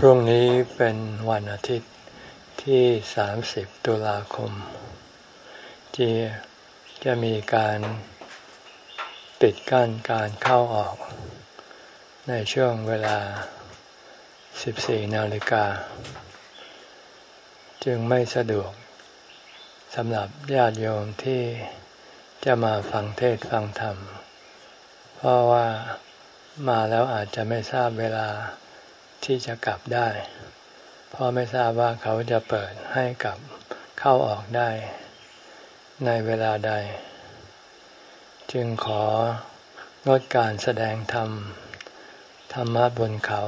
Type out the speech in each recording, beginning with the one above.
พรุ่งนี้เป็นวันอาทิตย์ที่ 30 ตุลาคม ที่จะมีการปิดกั้นการเข้าออก ในช่วงเวลา 14 นาฬิกา จึงไม่สะดวกสำหรับญาติโยมที่จะมาฟังเทศฟังธรรม เพราะว่ามาแล้วอาจจะไม่ทราบเวลา ที่จะกลับได้เพราะไม่ทราบว่าเขาจะเปิดให้กลับเข้าออกได้ ในเวลาใด จึงของดการแสดงธรรม ธรรมะบนเขา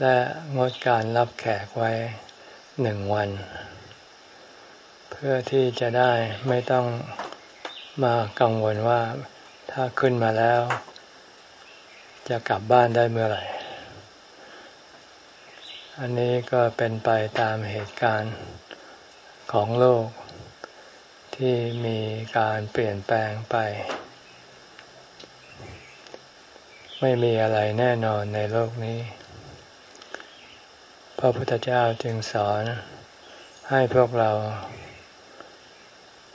และงดการรับแขกไว้หนึ่งวัน เพื่อที่จะได้ไม่ต้องมากังวลว่าถ้าขึ้นมาแล้ว จะกลับบ้านได้เมื่อไหร่ อันนี้ก็เป็นไปตามเหตุการณ์ของโลก ที่มีการเปลี่ยนแปลงไป ไม่มีอะไรแน่นอนในโลกนี้ พระพุทธเจ้าจึงสอนให้พวกเรา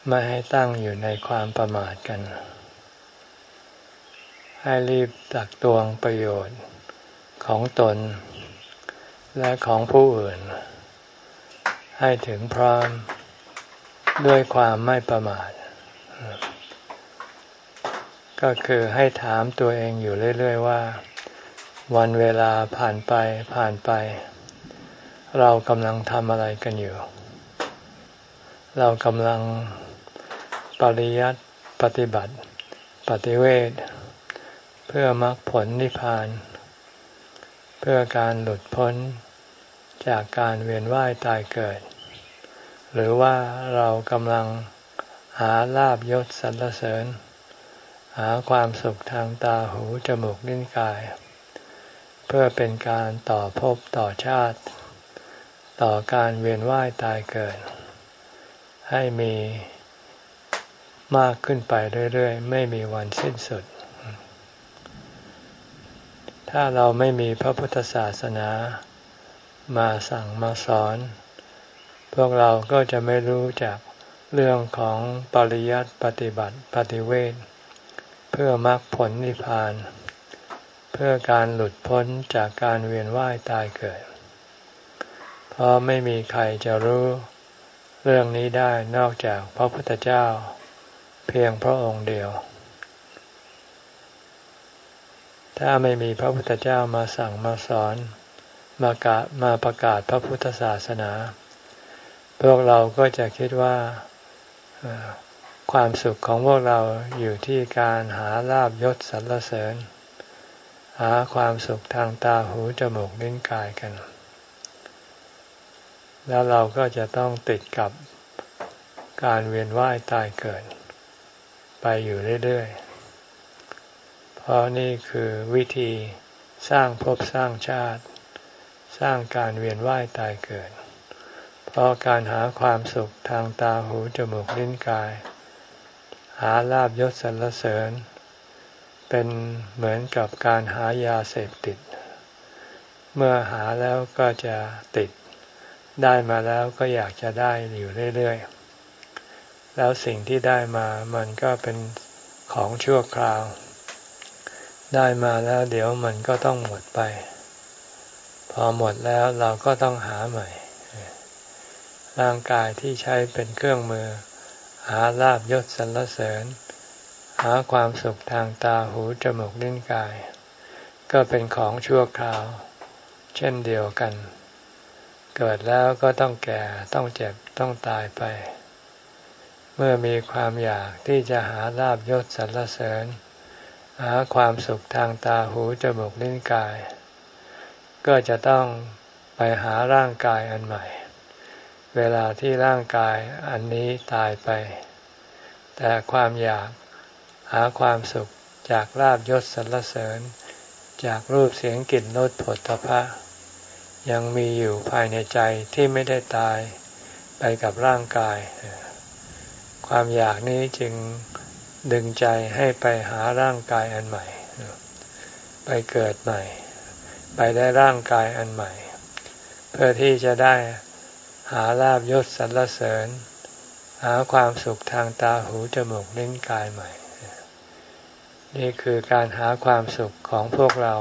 ไม่ให้ตั้งอยู่ในความประมาทกัน ให้รีบตักตวงประโยชน์ของตน และของผู้อื่น ให้ถึงพร้อมด้วยความไม่ประมาท ก็คือให้ถามตัวเองอยู่เรื่อย ๆ ว่า วันเวลาผ่านไปผ่านไป เรากำลังทำอะไรกันอยู่ เรากำลังปริยัติปฏิบัติ ปฏิเวทเพื่อมรรคผลนิพพาน เพื่อการหลุดพ้น จากการเวียนว่ายตายเกิด หรือว่าเรากำลังหาลาบยศสรรเสริญ หาความสุขทางตาหูจมูกลิ้นกาย เพื่อเป็นการต่อภพต่อชาติ ต่อการเวียนว่ายตายเกิด ให้มีมากขึ้นไปเรื่อยๆ ไม่มีวันสิ้นสุด ถ้าเราไม่มีพระพุทธศาสนา มาสั่งมาสอน พวกเราก็จะไม่รู้จากเรื่องของปริยัติปฏิบัติปฏิเวทเพื่อมรรคผลนิพพาน เพื่อการหลุดพ้นจากการเวียนว่ายตายเกิด เพราะไม่มีใครจะรู้เรื่องนี้ได้นอกจากพระพุทธเจ้า เพียงพระองค์เดียว ถ้าไม่มีพระพุทธเจ้ามาสั่งมาสอน มากามาประกาศพระพุทธศาสนา พวกเราก็จะคิดว่าความสุขของพวกเราอยู่ที่การหาลาบยศสรรเสริญ หาความสุขทางตาหูจมูกลิ้นกายกัน แล้วเราก็จะต้องติดกับการเวียนว่ายตายเกิด ไปอยู่เรื่อยๆ เพราะนี่คือวิธีสร้างภพสร้างชาติ สร้างการเวียนว่ายตายเกิด เพราะการหาความสุขทางตาหูจมูกลิ้นกาย หาลาบยศสรรเสริญ เป็นเหมือนกับการหายาเสพติด เมื่อหาแล้วก็จะติด ได้มาแล้วก็อยากจะได้อยู่เรื่อยๆ แล้วสิ่งที่ได้มามันก็เป็นของชั่วคราว ได้มาแล้วเดี๋ยวมันก็ต้องหมดไป พอหมดแล้วเราก็ต้องหาใหม่ ร่างกายที่ใช้เป็นเครื่องมือ หาลาบยศสรรเสริญ หาความสุขทางตาหูจมูกลิ้นกาย ก็เป็นของชั่วคราว เช่นเดียวกัน เกิดแล้วก็ต้องแก่ต้องเจ็บต้องตายไป เมื่อมีความอยากที่จะหาลาบยศสรรเสริญ หาความสุขทางตาหูจมูกลิ้นกาย ก็จะต้องไปหาร่างกายอันใหม่ เวลาที่ร่างกายอันนี้ตายไป แต่ความอยากหาความสุขจากลาบยศสรรเสริญ จากรูปเสียงกลิ่นรสผลตภะยังมีอยู่ภายในใจที่ไม่ได้ตายไปกับร่างกาย ความอยากนี้จึงดึงใจให้ไปหาร่างกายอันใหม่ ไปเกิดใหม่ ไปได้ร่างกายอันใหม่ เพื่อที่จะได้หาลาบยศสรรเสริญ หาความสุขทางตาหูจมูกลิ้นกายใหม่ นี่คือการหาความสุขของพวกเรา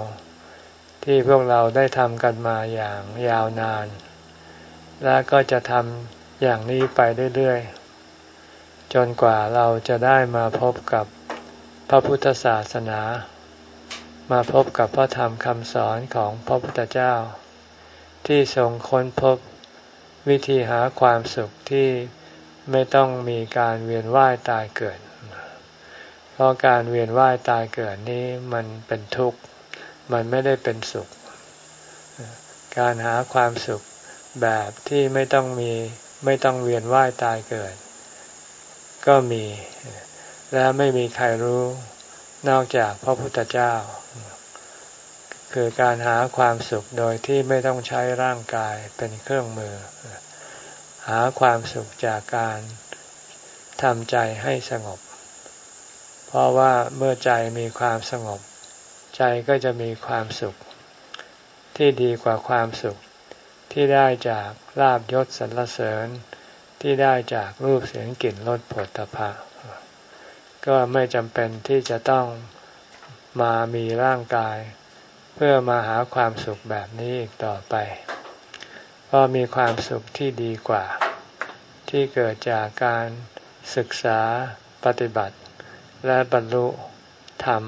ที่พวกเราได้ทำกันมาอย่างยาวนาน และก็จะทำอย่างนี้ไปเรื่อยๆ จนกว่าเราจะได้มาพบกับพระพุทธศาสนา มาพบกับพระธรรมคำสอนของพระพุทธเจ้า ที่ทรงค้นพบวิธีหาความสุขที่ไม่ต้องมีการเวียนว่ายตายเกิด เพราะการเวียนว่ายตายเกิดนี้มันเป็นทุกข์ มันไม่ได้เป็นสุข การหาความสุขแบบที่ไม่ต้องมีไม่ต้องเวียนว่ายตายเกิด ก็มี และไม่มีใครรู้นอกจากพระพุทธเจ้า คือการหาความสุขโดยที่ไม่ต้องใช้ร่างกายเป็นเครื่องมือ หาความสุขจากการทำใจให้สงบ เพราะว่าเมื่อใจมีความสงบ ใจก็จะมีความสุข ที่ดีกว่าความสุข ที่ได้จากลาบยศสรรเสริญ ที่ได้จากรูปเสียงกลิ่นรสผลตภะก็ไม่จำเป็นที่จะต้องมามีร่างกาย พื่อมาหาความสุขแบบนี้อีกต่อไป เพราะมีความสุขที่ดีกว่า ที่เกิดจากการศึกษาปฏิบัติ และบรรลุธรรม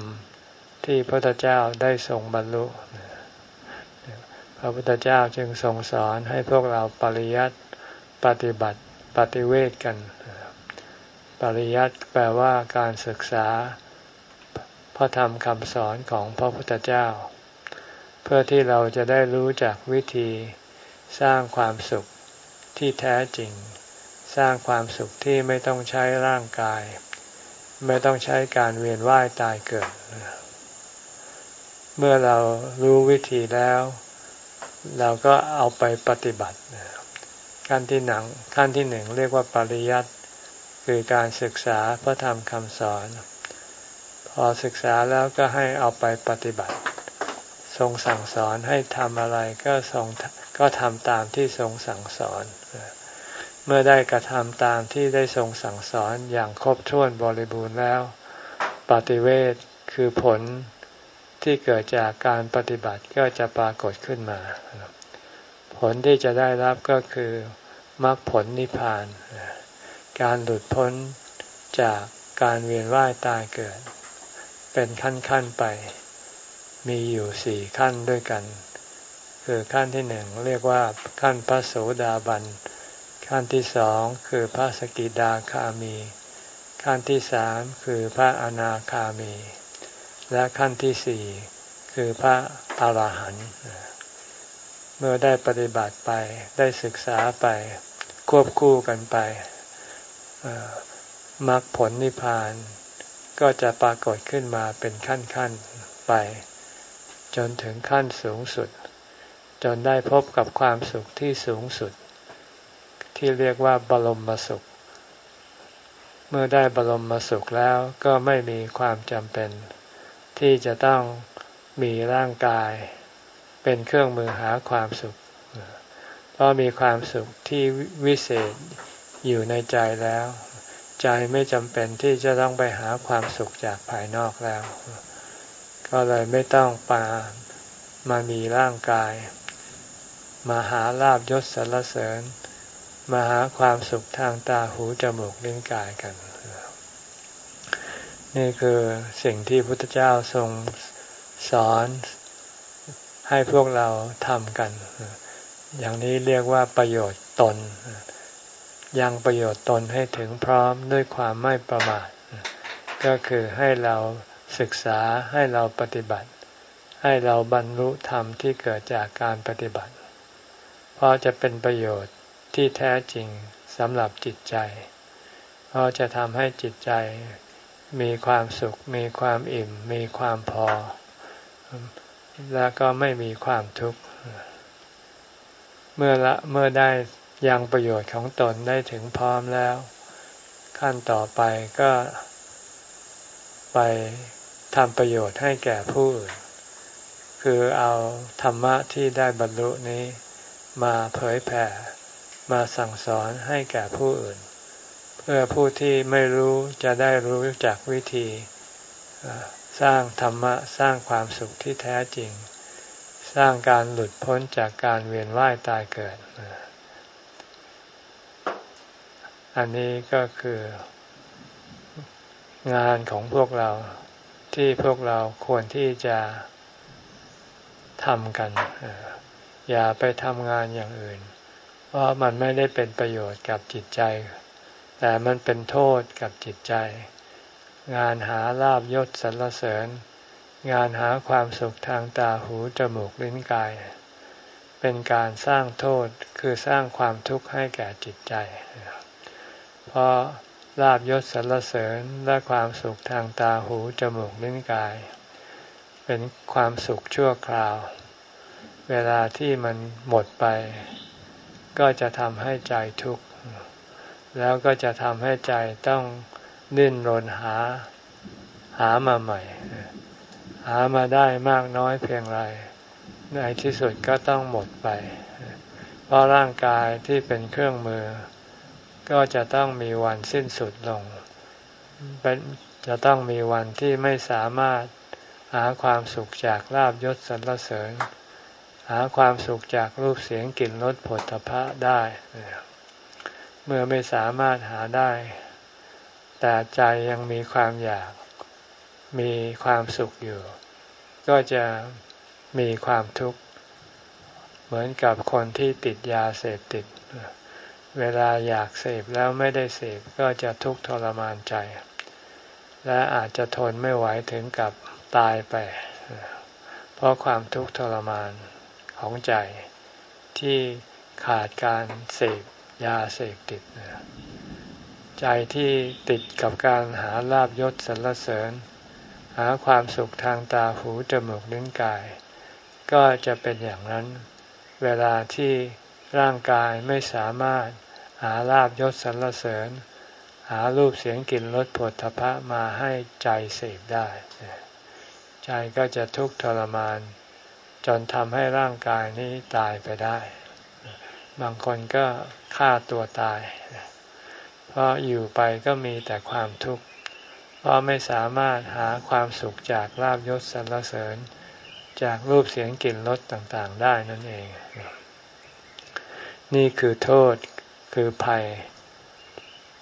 ที่พระพุทธเจ้าได้ทรงบรรลุ พระพุทธเจ้าจึงทรงสอนให้พวกเราปริยัติปฏิบัติปฏิเวทกัน ปริยัติแปลว่าการศึกษาพระธรรมคำสอนของพระพุทธเจ้า เพื่อที่เราจะได้รู้จักวิธีสร้างความสุขที่แท้จริง สร้างความสุขที่ไม่ต้องใช้ร่างกาย ไม่ต้องใช้การเวียนว่ายตายเกิด เมื่อเรารู้วิธีแล้ว เราก็เอาไปปฏิบัติขั้นที่หนังขั้นที่หนึ่งเรียกว่าปริยัติคือการศึกษาพระธรรมคำสอน พอศึกษาแล้วก็ให้เอาไปปฏิบัติ ทรงสั่งสอนให้ทำอะไรก็ทรงก็ทำตามที่ทรงสั่งสอน เมื่อได้กระทำตามที่ได้ทรงสั่งสอนอย่างครบถ้วนบริบูรณ์แล้ว ปฏิเวทคือผลที่เกิดจากการปฏิบัติก็จะปรากฏขึ้นมา ผลที่จะได้รับก็คือมรรคผลนิพพาน การหลุดพ้นจากการเวียนว่ายตายเกิด เป็นขั้นๆไป มีอยู่สี่ขั้นด้วยกัน คือขั้นที่หนึ่งเรียกว่าขั้นพระโสดาบัน ขั้นที่สองคือพระสกิดาคามี ขั้นที่สามคือพระอนาคามี และขั้นที่สี่คือพระอรหันต์เมื่อได้ปฏิบัติไปได้ศึกษาไปควบคู่กันไปมรรคผลนิพพานก็จะปรากฏขึ้นมาเป็นขั้นขั้นไป จนถึงขั้นสูงสุด จนได้พบกับความสุขที่สูงสุด ที่เรียกว่าบรมมสุข เมื่อได้บรมมสุขแล้วก็ไม่มีความจำเป็น ที่จะต้องมีร่างกาย เป็นเครื่องมือหาความสุข เพราะมีความสุขที่วิเศษอยู่ในใจแล้ว ใจไม่จำเป็นที่จะต้องไปหาความสุขจากภายนอกแล้ว ก็เลยไม่ต้องปามามีร่างกาย มาหาลาบยศสรรเสริญ มาหาความสุขทางตาหูจมูกลิ้นกายกัน นี่คือสิ่งที่พุทธเจ้าทรงสอนให้พวกเราทำกัน อย่างนี้เรียกว่าประโยชน์ตน ยังประโยชน์ตนให้ถึงพร้อมด้วยความไม่ประมาท ก็คือให้เรา ศึกษาให้เราปฏิบัติ ให้เราบรรลุธรรมที่เกิดจากการปฏิบัติ เพราะจะเป็นประโยชน์ที่แท้จริงสำหรับจิตใจ เพราะจะทำให้จิตใจมีความสุข มีความอิ่ม มีความพอ แล้วก็ไม่มีความทุกข์ เมื่อละเมื่อได้ยังประโยชน์ของตนได้ถึงพร้อมแล้ว ขั้นต่อไปก็ไป ทำประโยชน์ให้แก่ผู้อื่น คือเอาธรรมะที่ได้บรรลุนี้ มาเผยแผ่ มาสั่งสอนให้แก่ผู้อื่น เพื่อผู้ที่ไม่รู้จะได้รู้จักวิธีสร้างธรรมะสร้างความสุขที่แท้จริง สร้างการหลุดพ้นจากการเวียนว่ายตายเกิด อันนี้ก็คืองานของพวกเรา ที่พวกเราควรที่จะทำกัน อย่าไปทำงานอย่างอื่น เพราะมันไม่ได้เป็นประโยชน์กับจิตใจ แต่มันเป็นโทษกับจิตใจ งานหาลาบยศสรรเสริญ งานหาความสุขทางตาหูจมูกลิ้นกาย เป็นการสร้างโทษคือสร้างความทุกข์ให้แก่จิตใจ เพราะ ลาบยศสรรเสริญและความสุขทางตาหูจมูกลิ้นกาย เป็นความสุขชั่วคราว เวลาที่มันหมดไป ก็จะทำให้ใจทุกข์ แล้วก็จะทำให้ใจต้องดิ้นรนหาหามาใหม่ หามาได้มากน้อยเพียงไร ในที่สุดก็ต้องหมดไป เพราะร่างกายที่เป็นเครื่องมือ ก็จะต้องมีวันสิ้นสุดลงเป็นจะต้องมีวันที่ไม่สามารถหาความสุขจากลาบยศสรรเสริญ หาความสุขจากรูปเสียงกลิ่นรสผลตภะได้ เมื่อไม่สามารถหาได้ แต่ใจยังมีความอยากมีความสุขอยู่ ก็จะมีความทุกข์ เหมือนกับคนที่ติดยาเสพติด เวลาอยากเสพแล้วไม่ได้เสพก็จะทุกข์ทรมานใจ และอาจจะทนไม่ไหวถึงกับตายไป เพราะความทุกข์ทรมานของใจที่ขาดการเสพยาเสพติด ใจที่ติดกับการหาลาบยศสรรเสริญ หาความสุขทางตาหูจมูกลิ้นกาย ก็จะเป็นอย่างนั้นเวลาที่ ร่างกายไม่สามารถหาลาบยศสรรเสริญ หารูปเสียงกลิ่นรสผลทพะมาให้ใจเสพได้ ใจก็จะทุกข์ทรมาน จนทำให้ร่างกายนี้ตายไปได้ บางคนก็ฆ่าตัวตาย เพราะอยู่ไปก็มีแต่ความทุกข์ เพราะไม่สามารถหาความสุขจากลาบยศสรรเสริญ จากรูปเสียงกลิ่นรสต่างๆได้นั่นเอง นี่คือโทษคือภัย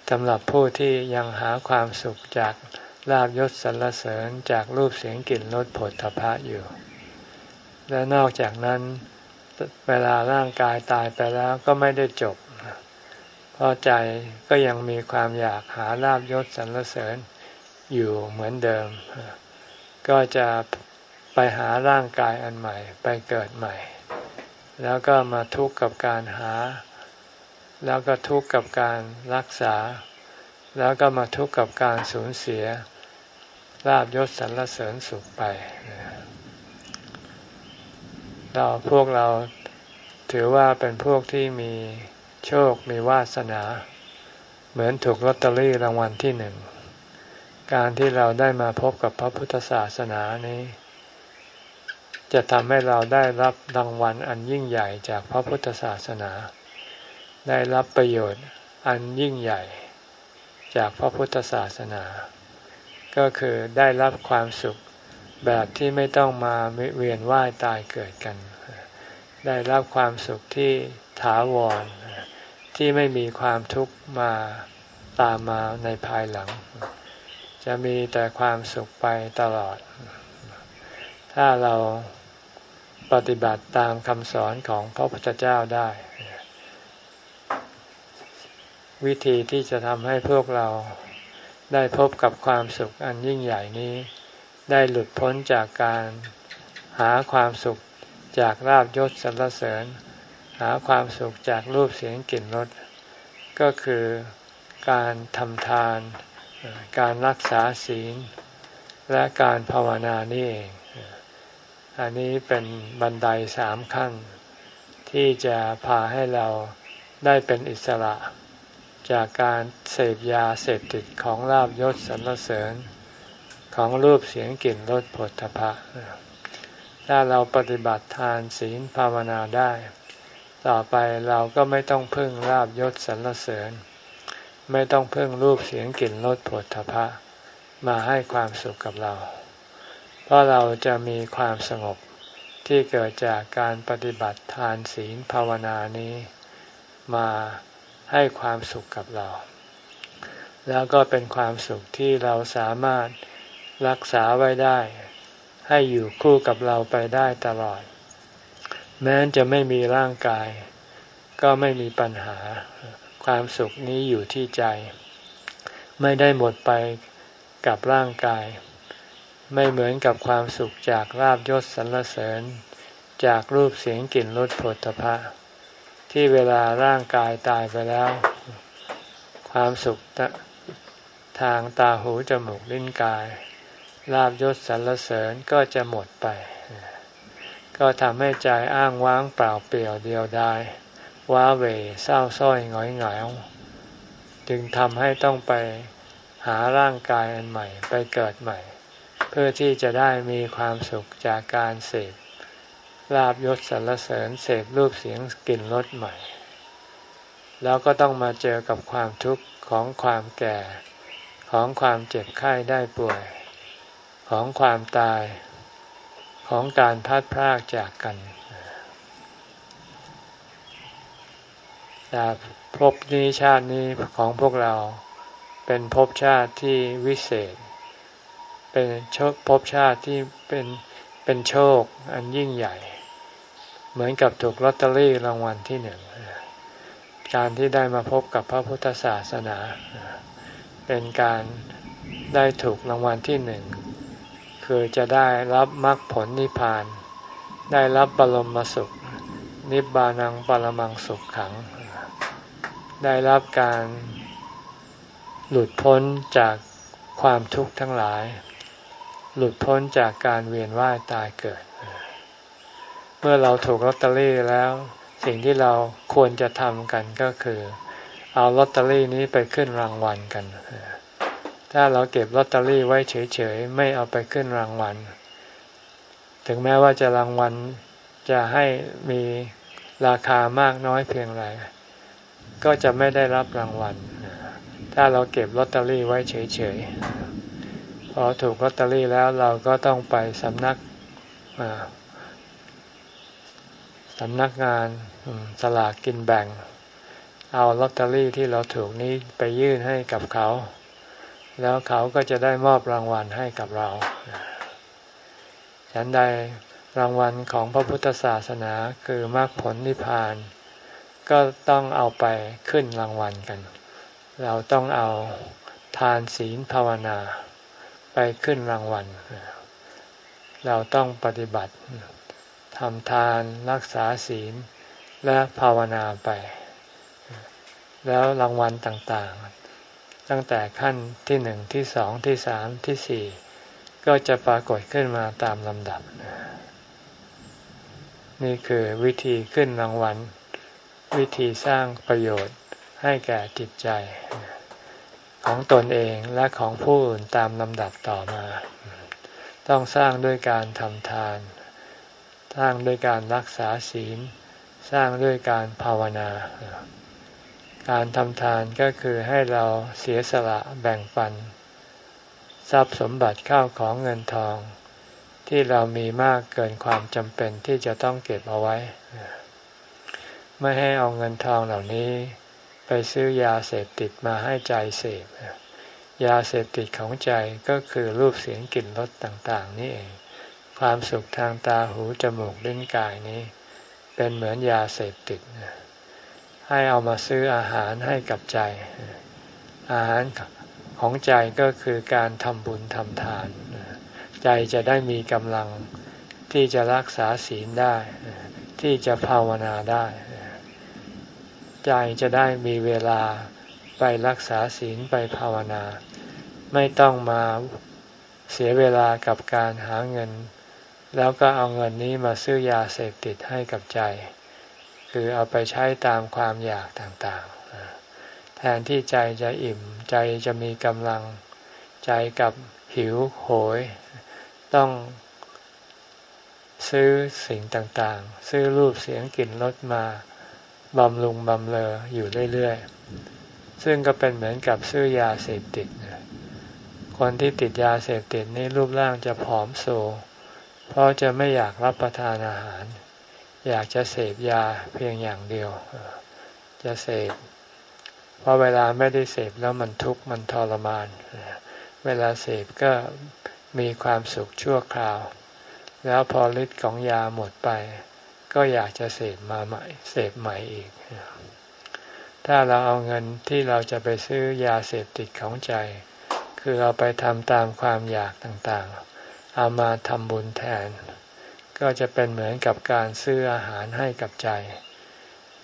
สำหรับผู้ที่ยังหาความสุขจากลาบยศสรรเสริญจากรูปเสียงกลิ่นรสผลทพะอยู่ และนอกจากนั้นเวลาร่างกายตายไปแล้วก็ไม่ได้จบ เพราะใจก็ยังมีความอยากหาลาบยศสรรเสริญอยู่เหมือนเดิม ก็จะไปหาร่างกายอันใหม่ไปเกิดใหม่ แล้วก็มาทุกข์กับการหา แล้วก็ทุกข์กับการรักษา แล้วก็มาทุกข์กับการสูญเสียลาบยศสรรเสริญสุขไป เราพวกเราถือว่าเป็นพวกที่มีโชคมีวาสนา เหมือนถูกลอตเตอรี่รางวัลที่หนึ่ง การที่เราได้มาพบกับพระพุทธศาสนานี้ จะทำให้เราได้รับรางวัลอันยิ่งใหญ่จากพระพุทธศาสนา ได้รับประโยชน์อันยิ่งใหญ่ จากพระพุทธศาสนา ก็คือได้รับความสุขแบบที่ไม่ต้องมาเวียนว่ายตายเกิดกัน ได้รับความสุขที่ถาวร ที่ไม่มีความทุกข์มาตามมาในภายหลัง จะมีแต่ความสุขไปตลอด ถ้าเรา ปฏิบัติตามคำสอนของพระพุทธเจ้าได้ วิธีที่จะทำให้พวกเราได้พบกับความสุขอันยิ่งใหญ่นี้ ได้หลุดพ้นจากการหาความสุขจากลาบยศสรรเสริญ หาความสุขจากรูปเสียงกลิ่นรสก็คือการทำทาน การรักษาศีล และการภาวนานี่เอง อันนี้เป็นบันไดสามขั้น ที่จะพาให้เราได้เป็นอิสระ จากการเสพยาเสพติดของลาบยศสรรเสริญของรูปเสียงกลิ่นรสผลทพะถ้าเราปฏิบัติทานศีลภาวนาได้ ต่อไปเราก็ไม่ต้องพึ่งลาบยศสรรเสริญ ไม่ต้องพึ่งรูปเสียงกลิ่นรสผลทพะมาให้ความสุขกับเรา ราะเราจะมีความสงบที่เกิดจากการปฏิบัติทานศีลภาวนานี้มาให้ความสุขกับเรา แล้วก็เป็นความสุขที่เราสามารถรักษาไว้ได้ ให้อยู่คู่กับเราไปได้ตลอด แม้จะไม่มีร่างกาย ก็ไม่มีปัญหา ความสุขนี้อยู่ที่ใจ ไม่ได้หมดไปกับร่างกาย ไม่เหมือนกับความสุขจากลาบยศสรรเสริญ จากรูปเสียงกลิ่นรสผลพะที่เวลาร่างกายตายไปแล้ว ความสุขทางตาหูจมูกลิ้นกายลาบยศสรรเสริญก็จะหมดไป ก็ทำให้ใจอ้างว้างเปล่าเปลี่ยวเดียวดายว้าเหวเศร้าส้อยหงอยหงายจึงทำให้ต้องไปหาร่างกายอันใหม่ไปเกิดใหม่ เพื่อที่จะได้มีความสุขจากการเสพลาบยศสรรเสริญเสพรูปเสียงกลิ่นรสใหม่ แล้วก็ต้องมาเจอกับความทุกข์ของความแก่ของความเจ็บไข้ได้ป่วย ของความตายของการพัดพรากจากกันแต่ภพนี้ชาตินี้ของพวกเราเป็นภพชาติที่วิเศษ เป็นโชคภพชาติที่เป็นเป็นโชคอันยิ่งใหญ่ เหมือนกับถูกลอตเตอรี่รางวัลที่หนึ่งการที่ได้มาพบกับพระพุทธศาสนา เป็นการได้ถูกรางวัลที่หนึ่งคือจะได้รับมรรคผลนิพพาน ได้รับบรมสุข นิบบานังปรมังสุขขัง ได้รับการหลุดพ้นจากความทุกข์ทั้งหลาย หลุดพ้นจากการเวียนว่ายตายเกิด เมื่อเราถูกลอตเตอรี่แล้ว สิ่งที่เราควรจะทำกันก็คือ เอาลอตเตอรี่นี้ไปขึ้นรางวัลกัน ถ้าเราเก็บลอตเตอรี่ไว้เฉยๆ ไม่เอาไปขึ้นรางวัล ถึงแม้ว่าจะรางวัลจะให้มีราคามากน้อยเพียงไรก็จะไม่ได้รับรางวัล ถ้าเราเก็บลอตเตอรี่ไว้เฉยๆ พอถูกลอตเตอรี่แล้วเราก็ต้องไปสำนักสำนักงานสลากกินแบ่ง เอาลอตเตอรี่ที่เราถูกนี้ไปยื่นให้กับเขา แล้วเขาก็จะได้มอบรางวัลให้กับเราฉันใดรางวัลของพระพุทธศาสนาคือมรรคผลนิพพาน ก็ต้องเอาไปขึ้นรางวัลกัน เราต้องเอาทานศีลภาวนา ไปขึ้นรางวัล เราต้องปฏิบัติทำทานรักษาศีลและภาวนาไป แล้วรางวัลต่างๆ ตั้งแต่ขั้นที่หนึ่งที่สองที่สามที่สี่ก็จะปรากฏขึ้นมาตามลำดับ นี่คือวิธีขึ้นรางวัล วิธีสร้างประโยชน์ให้แก่จิตใจ ของตนเองและของผู้อื่นตามลำดับต่อมา ต้องสร้างด้วยการทำทาน สร้างด้วยการรักษาศีล สร้างด้วยการภาวนา การทำทานก็คือให้เราเสียสละแบ่งปัน ทรัพย์สมบัติเข้าของเงินทอง ที่เรามีมากเกินความจำเป็นที่จะต้องเก็บเอาไว้ ไม่ให้เอาเงินทองเหล่านี้ ไปซื้อยาเสพติดมาให้ใจเสพยาเสพติดของใจก็คือรูปเสียงกลิ่นรสต่างๆ นี่เอง ความสุขทางตาหูจมูกลิ้นกายนี้ เป็นเหมือนยาเสพติด ให้เอามาซื้ออาหารให้กับใจ อาหารของใจก็คือการทำบุญทำทาน ใจจะได้มีกำลังที่จะรักษาศีลได้ ที่จะภาวนาได้ ใจจะได้มีเวลาไปรักษาศีลไปภาวนา ไม่ต้องมาเสียเวลากับการหาเงิน แล้วก็เอาเงินนี้มาซื้อยาเสพติดให้กับใจ คือเอาไปใช้ตามความอยากต่างๆ แทนที่ใจจะอิ่มใจจะมีกำลังใจกับหิวโหย ต้องซื้อสิ่งต่างๆ ซื้อรูปเสียงกลิ่นรสมา บำรุงบำเลออยู่เรื่อยๆ ซึ่งก็เป็นเหมือนกับซื้อยาเสพติด คนที่ติดยาเสพติดนี่รูปร่างจะผอมโซ เพราะจะไม่อยากรับประทานอาหาร อยากจะเสพยาเพียงอย่างเดียว จะเสพ เพราะเวลาไม่ได้เสพแล้วมันทุกข์มันทรมาน เวลาเสพก็มีความสุขชั่วคราว แล้วพอฤทธิ์ของยาหมดไป ก็อยากจะเสพมาใหม่ เสพใหม่อีก ถ้าเราเอาเงินที่เราจะไปซื้อยาเสพติดของใจ คือเราไปทำตามความอยากต่างๆ เอามาทำบุญแทน ก็จะเป็นเหมือนกับการซื้ออาหารให้กับใจ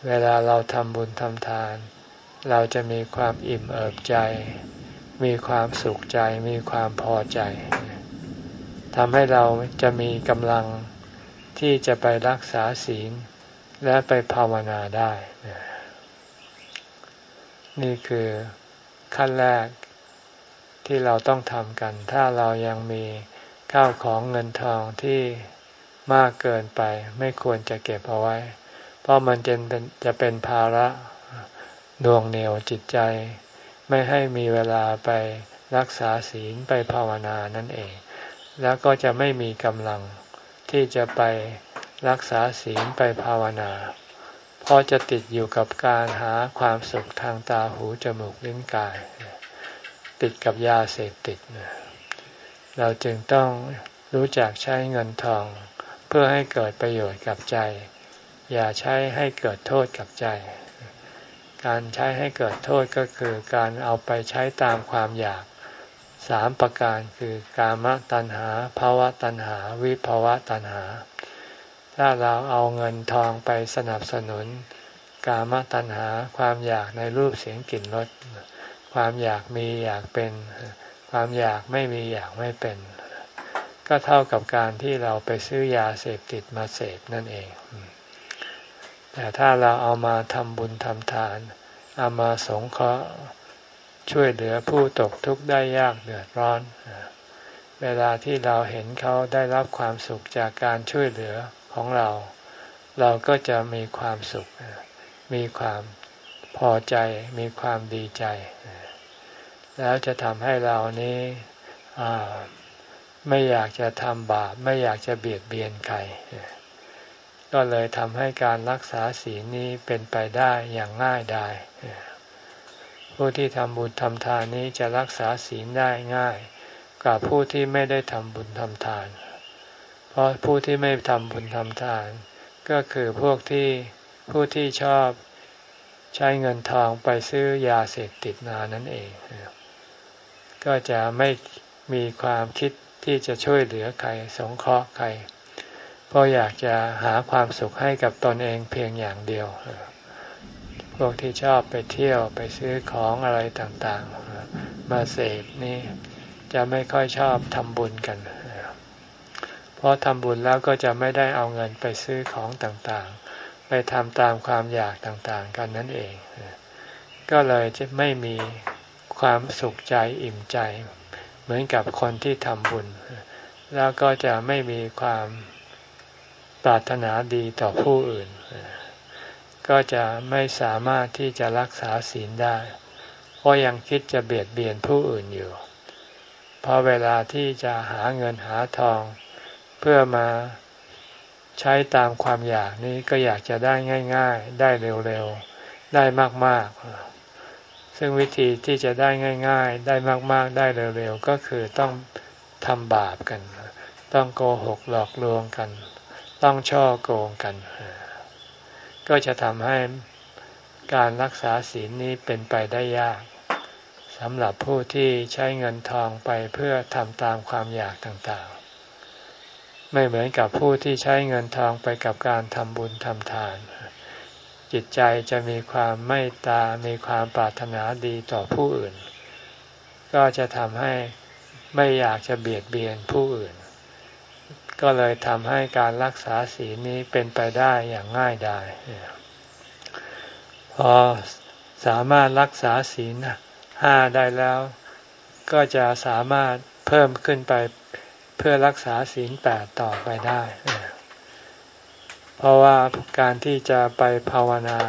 เวลาเราทำบุญทำทาน เราจะมีความอิ่มเอิบใจ มีความสุขใจ มีความพอใจทำให้เราจะมีกำลัง ที่จะไปรักษาศีลและไปภาวนาได้ นี่คือขั้นแรกที่เราต้องทำกัน ถ้าเรายังมีข้าวของเงินทองที่มากเกินไป ไม่ควรจะเก็บเอาไว้ เพราะมันจะเป็นจะเป็นภาระดวงเหนียวจิตใจ ไม่ให้มีเวลาไปรักษาศีลไปภาวนานั่นเอง แล้วก็จะไม่มีกำลัง ที่จะไปรักษาศีลไปภาวนา เพราะจะติดอยู่กับการหาความสุขทางตาหูจมูกลิ้นกาย ติดกับยาเสพติด เราจึงต้องรู้จักใช้เงินทอง เพื่อให้เกิดประโยชน์กับใจ อย่าใช้ให้เกิดโทษกับใจ การใช้ให้เกิดโทษก็คือการเอาไปใช้ตามความอยาก สามประการคือกามตัณหาภาวะตัณหา วิภาวะตัณหา ถ้าเราเอาเงินทองไปสนับสนุน กามตัณหาความอยากในรูปเสียงกลิ่นรสความอยากมีอยากเป็น ความอยากไม่มีอยากไม่เป็น ก็เท่ากับการที่เราไปซื้อยาเสพติดมาเสพนั่นเอง แต่ถ้าเราเอามาทำบุญทำทาน เอามาสงเคราะห์ ช่วยเหลือผู้ตกทุกข์ได้ยากเดือดร้อน เวลาที่เราเห็นเขาได้รับความสุขจากการช่วยเหลือของเรา เราก็จะมีความสุข มีความพอใจ มีความดีใจ แล้วจะทำให้เรานี้ไม่อยากจะทำบาป ไม่อยากจะเบียดเบียนใคร ก็เลยทำให้การรักษาศีลนี้เป็นไปได้อย่างง่ายดาย ผู้ที่ทำบุญทำทานนี้จะรักษาศีลได้ง่ายกว่าผู้ที่ไม่ได้ทำบุญทำทาน เพราะผู้ที่ไม่ทำบุญทำทาน ก็คือพวกที่ผู้ที่ชอบใช้เงินทองไปซื้อยาเสพติดนานั่นเอง ก็จะไม่มีความคิดที่จะช่วยเหลือใครสงเคราะห์ใคร เพราะอยากจะหาความสุขให้กับตนเองเพียงอย่างเดียว พวกที่ชอบไปเที่ยวไปซื้อของอะไรต่างๆ มาเสพนี่จะไม่ค่อยชอบทำบุญกัน เพราะทำบุญแล้วก็จะไม่ได้เอาเงินไปซื้อของต่างๆ ไปทำตามความอยากต่างๆ กันนั่นเอง ก็เลยจะไม่มีความสุขใจอิ่มใจ เหมือนกับคนที่ทำบุญ แล้วก็จะไม่มีความปรารถนาดีต่อผู้อื่น ก็จะไม่สามารถที่จะรักษาศีลได้ เพราะยังคิดจะเบียดเบียนผู้อื่นอยู่พอเวลาที่จะหาเงินหาทอง เพื่อมาใช้ตามความอยากนี้ก็อยากจะได้ง่าย ๆ ได้เร็วๆ ได้มากๆ ซึ่งวิธีที่จะได้ง่าย ๆ ได้มากๆ ได้เร็วๆ ก็คือต้องทำบาปกัน ต้องโกหกหลอกลวงกัน ต้องช่อโกงกัน ก็จะทำให้การรักษาศีลนี้เป็นไปได้ยากสำหรับผู้ที่ใช้เงินทองไปเพื่อทำตามความอยากต่างๆ ไม่เหมือนกับผู้ที่ใช้เงินทองไปกับการทำบุญทำทาน จิตใจจะมีความไม่ตา มีความปรารถนาดีต่อผู้อื่น ก็จะทำให้ไม่อยากจะเบียดเบียนผู้อื่น ก็เลยทำให้การรักษาศีลนี้เป็นไปได้อย่างง่ายดายพอสามารถรักษาศีลห้าได้แล้ว ก็จะสามารถเพิ่มขึ้นไปเพื่อรักษาศีลแปดต่อไปได้ เพราะว่าการที่จะไปภาวนา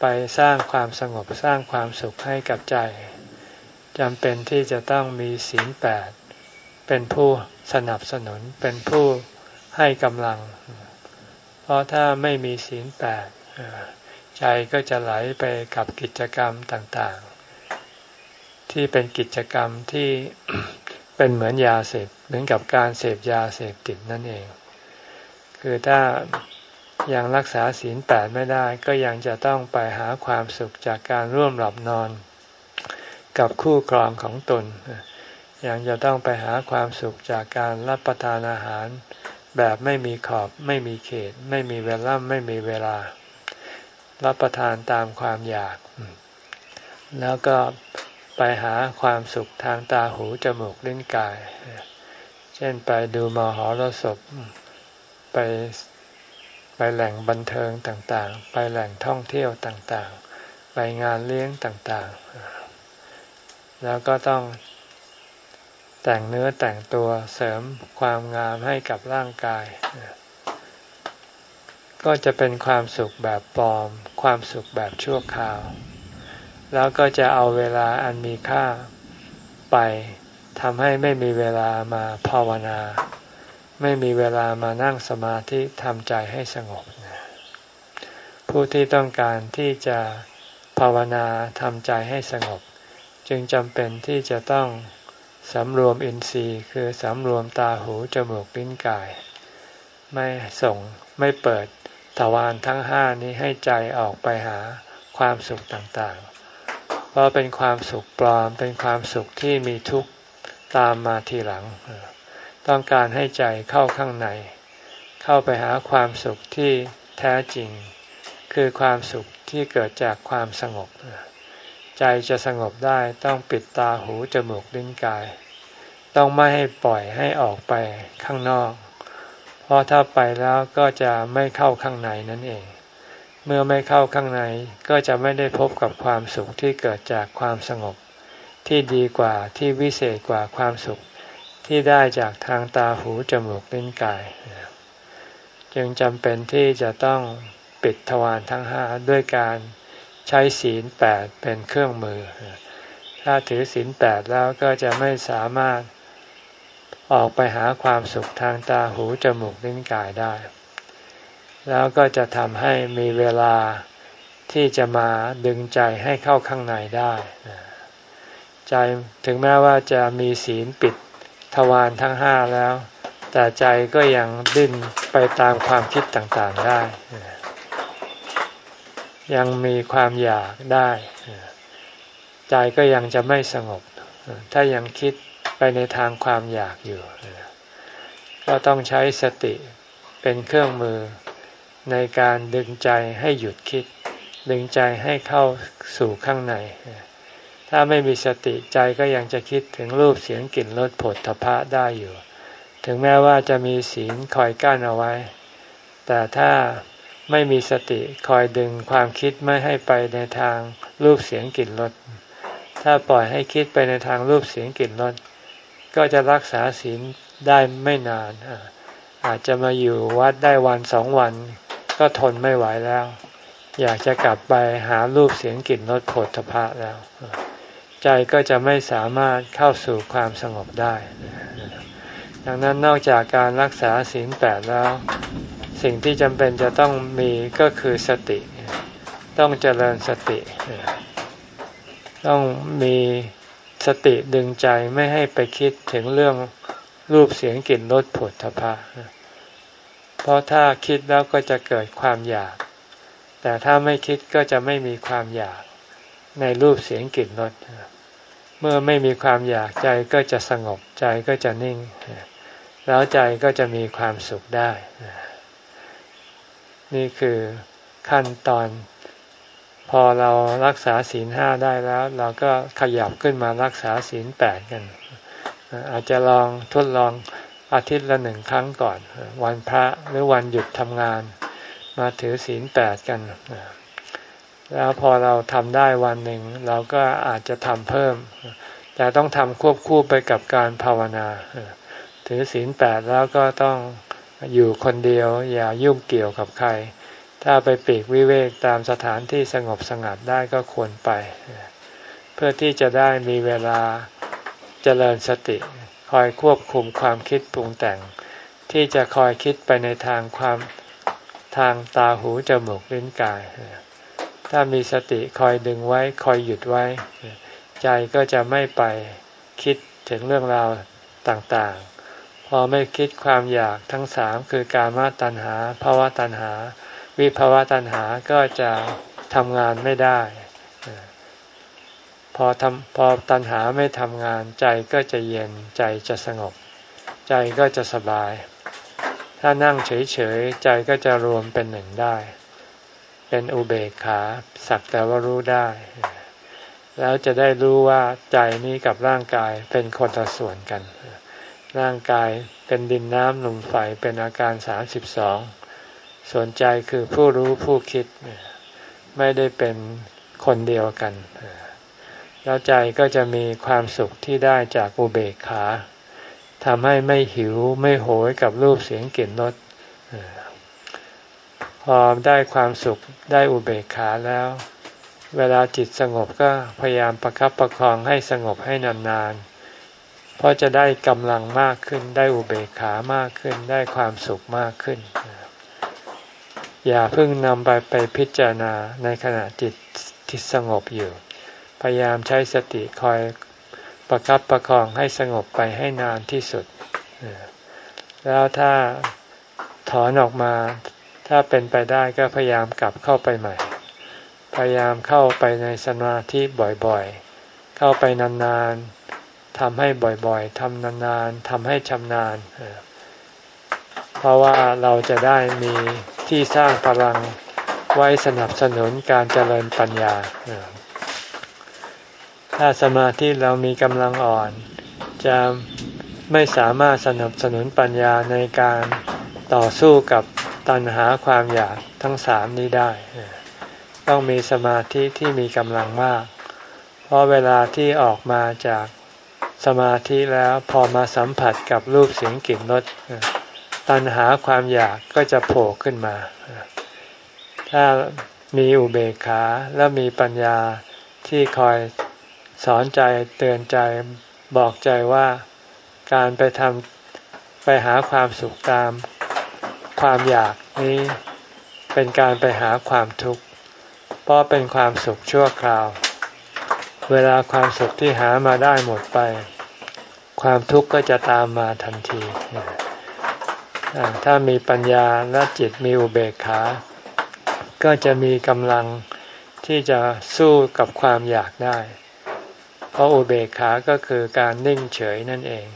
ไปสร้างความสงบสร้างความสุขให้กับใจจำเป็นที่จะต้องมีศีลแปดเป็นผู้ สนับสนุนเป็นผู้ให้กำลัง เพราะถ้าไม่มีศีลแปดใจก็จะไหลไปกับกิจกรรมต่างๆ ที่เป็นกิจกรรมที่เป็นเหมือนยาเสพเหมือนกับการเสพยาเสพติดนั่นเอง คือถ้ายังรักษาศีลแปดไม่ได้ก็ยังจะต้องไปหาความสุขจากการร่วมหลับนอน กับคู่ครองของตน ยังจะต้องไปหาความสุขจากการรับประทานอาหาร แบบไม่มีขอบ ไม่มีเขต ไม่มีเวลาไม่มีเวลา รับประทานตามความอยาก แล้วก็ไปหาความสุขทางตาหูจมูกลิ้นกาย เช่นไปดูมหรสพไปไปแหล่งบันเทิงต่างๆ ไปแหล่งท่องเที่ยวต่างๆ ไปงานเลี้ยงต่างๆ แล้วก็ต้อง แต่งเนื้อแต่งตัวเสริมความงามให้กับร่างกาย ก็จะเป็นความสุขแบบปลอม ความสุขแบบชั่วคราว แล้วก็จะเอาเวลาอันมีค่าไปทำให้ไม่มีเวลามาภาวนา ไม่มีเวลามานั่งสมาธิทำใจให้สงบ ผู้ที่ต้องการที่จะภาวนาทำใจให้สงบ จึงจำเป็นที่จะต้อง สำรวมอินทรีย์คือสำรวมตาหูจมูกลิ้นกาย ไม่ส่งไม่เปิดทวารทั้งห้านี้ให้ใจออกไปหาความสุขต่างๆ เพราะเป็นความสุขปลอมเป็นความสุขที่มีทุกข์ตามมาทีหลัง ต้องการให้ใจเข้าข้างใน เข้าไปหาความสุขที่แท้จริง คือความสุขที่เกิดจากความสงบ ใจจะสงบได้ต้องปิดตาหูจมูกลิ้นกาย ต้องไม่ให้ปล่อยให้ออกไปข้างนอก เพราะถ้าไปแล้วก็จะไม่เข้าข้างในนั่นเอง เมื่อไม่เข้าข้างในก็จะไม่ได้พบกับความสุขที่เกิดจากความสงบ ที่ดีกว่าที่วิเศษกว่าความสุขที่ได้จากทางตาหูจมูกลิ้นกาย จึงจำเป็นที่จะต้องปิดทวารทั้งห้าด้วยการ ใช้ศีลแปดเป็นเครื่องมือ ถ้าถือศีลแปดแล้วก็จะไม่สามารถออกไปหาความสุขทางตาหูจมูกลิ้นกายได้ แล้วก็จะทำให้มีเวลาที่จะมาดึงใจให้เข้าข้างในได้ ใจถึงแม้ว่าจะมีศีลปิดทวารทั้งห้าแล้ว แต่ใจก็ยังดิ้นไปตามความคิดต่างๆได้ ยังมีความอยากได้ ใจก็ยังจะไม่สงบ ถ้ายังคิดไปในทางความอยากอยู่ ก็ต้องใช้สติเป็นเครื่องมือในการดึงใจให้หยุดคิด ดึงใจให้เข้าสู่ข้างใน ถ้าไม่มีสติใจก็ยังจะคิดถึงรูปเสียงกลิ่นรสผลทพะได้อยู่ ถึงแม้ว่าจะมีศีลคอยกั้นเอาไว้ แต่ถ้า ไม่มีสติคอยดึงความคิดไม่ให้ไปในทางรูปเสียงกลิ่นรสถ้าปล่อยให้คิดไปในทางรูปเสียงกลิ่นรสก็จะรักษาศีลได้ไม่นาน อาจจะมาอยู่วัดได้วันสองวัน ก็ทนไม่ไหวแล้ว อยากจะกลับไปหารูปเสียงกลิ่นรสผลทพะแล้ว ใจก็จะไม่สามารถเข้าสู่ความสงบได้ ดังนั้นนอกจากการรักษาศีลแปดแล้ว สิ่งที่จำเป็นจะต้องมีก็คือสติ ต้องเจริญสติ ต้องมีสติดึงใจไม่ให้ไปคิดถึงเรื่องรูปเสียงกลิ่นรสผลทพะเพราะถ้าคิดแล้วก็จะเกิดความอยาก แต่ถ้าไม่คิดก็จะไม่มีความอยากในรูปเสียงกลิ่นรสเมื่อไม่มีความอยากใจก็จะสงบใจก็จะนิ่ง แล้วใจก็จะมีความสุขได้ นี่คือขั้นตอน พอเรารักษาศีลห้าได้แล้ว เราก็ขยับขึ้นมารักษาศีลแปดกัน อาจจะลองทดลองอาทิตย์ละหนึ่งครั้งก่อน วันพระหรือวันหยุดทำงาน มาถือศีลแปดกัน แล้วพอเราทำได้วันหนึ่ง เราก็อาจจะทำเพิ่ม แต่ต้องทำควบคู่ไปกับการภาวนา ถือศีลแปดแล้วก็ต้อง อยู่คนเดียวอย่ายุ่งเกี่ยวกับใคร ถ้าไปปีกวิเวกตามสถานที่สงบสงัดได้ก็ควรไป เพื่อที่จะได้มีเวลาเจริญสติ คอยควบคุมความคิดปรุงแต่ง ที่จะคอยคิดไปในทางความทางตาหูจมูกลิ้นกาย ถ้ามีสติคอยดึงไว้คอยหยุดไว้ ใจก็จะไม่ไปคิดถึงเรื่องราวต่าง พอไม่คิดความอยากทั้งสามคือการมาตัณหาภาวะตัณหา วิภาวะตัณหาก็จะทำงานไม่ได้ พอทำพอตัณหาไม่ทำงานใจก็จะเย็นใจจะสงบ ใจก็จะสบาย ถ้านั่งเฉยๆ ใจก็จะรวมเป็นหนึ่งได้ เป็นอุเบกขาสักแต่ว่ารู้ได้ แล้วจะได้รู้ว่าใจนี้กับร่างกายเป็นคนละส่วนกัน ร่างกายเป็นดินน้ำลมไฟเป็นอาการสามสิบสองส่วนใจคือผู้รู้ผู้คิดไม่ได้เป็นคนเดียวกัน แล้วใจก็จะมีความสุขที่ได้จากอุเบกขาทำให้ไม่หิวไม่โหยกับรูปเสียงกลิ่นรสพอได้ความสุขได้อุเบกขาแล้ว เวลาจิตสงบก็พยายามประครับประคองให้สงบให้นานๆ เพราะจะได้กำลังมากขึ้น ได้อุเบกขามากขึ้น ได้ความสุขมากขึ้น อย่าเพิ่งนำไปไปพิจารณาในขณะจิตที่สงบอยู่ พยายามใช้สติคอยประครับประคองให้สงบไปให้นานที่สุด แล้วถ้าถอนออกมา ถ้าเป็นไปได้ก็พยายามกลับเข้าไปใหม่ พยายามเข้าไปในสมาธิบ่อยๆ เข้าไปนานๆ ทำให้บ่อยๆทำนานๆทำให้ชำนาญเพราะว่าเราจะได้มีที่สร้างพลังไว้สนับสนุนการเจริญปัญญา ถ้าสมาธิเรามีกำลังอ่อน จะไม่สามารถสนับสนุนปัญญาในการต่อสู้กับตัณหาความอยากทั้งสามนี้ได้ ต้องมีสมาธิที่มีกำลังมาก เพราะเวลาที่ออกมาจาก สมาธิแล้วพอมาสัมผัสกับรูปเสียงกลิ่นรสตัณหาความอยากก็จะโผล่ขึ้นมา ถ้ามีอุเบกขาและมีปัญญาที่คอยสอนใจเตือนใจบอกใจว่าการไปทำไปหาความสุขตามความอยากนี้เป็นการไปหาความทุกข์เพราะเป็นความสุขชั่วคราว เวลาความสุขที่หามาได้หมดไป ความทุกข์ก็จะตามมาทันทีถ้ามีปัญญาและจิตมีอุเบกขา ก็จะมีกำลังที่จะสู้กับความอยากได้ เพราะอุเบกขาก็คือการนิ่งเฉยนั่นเอง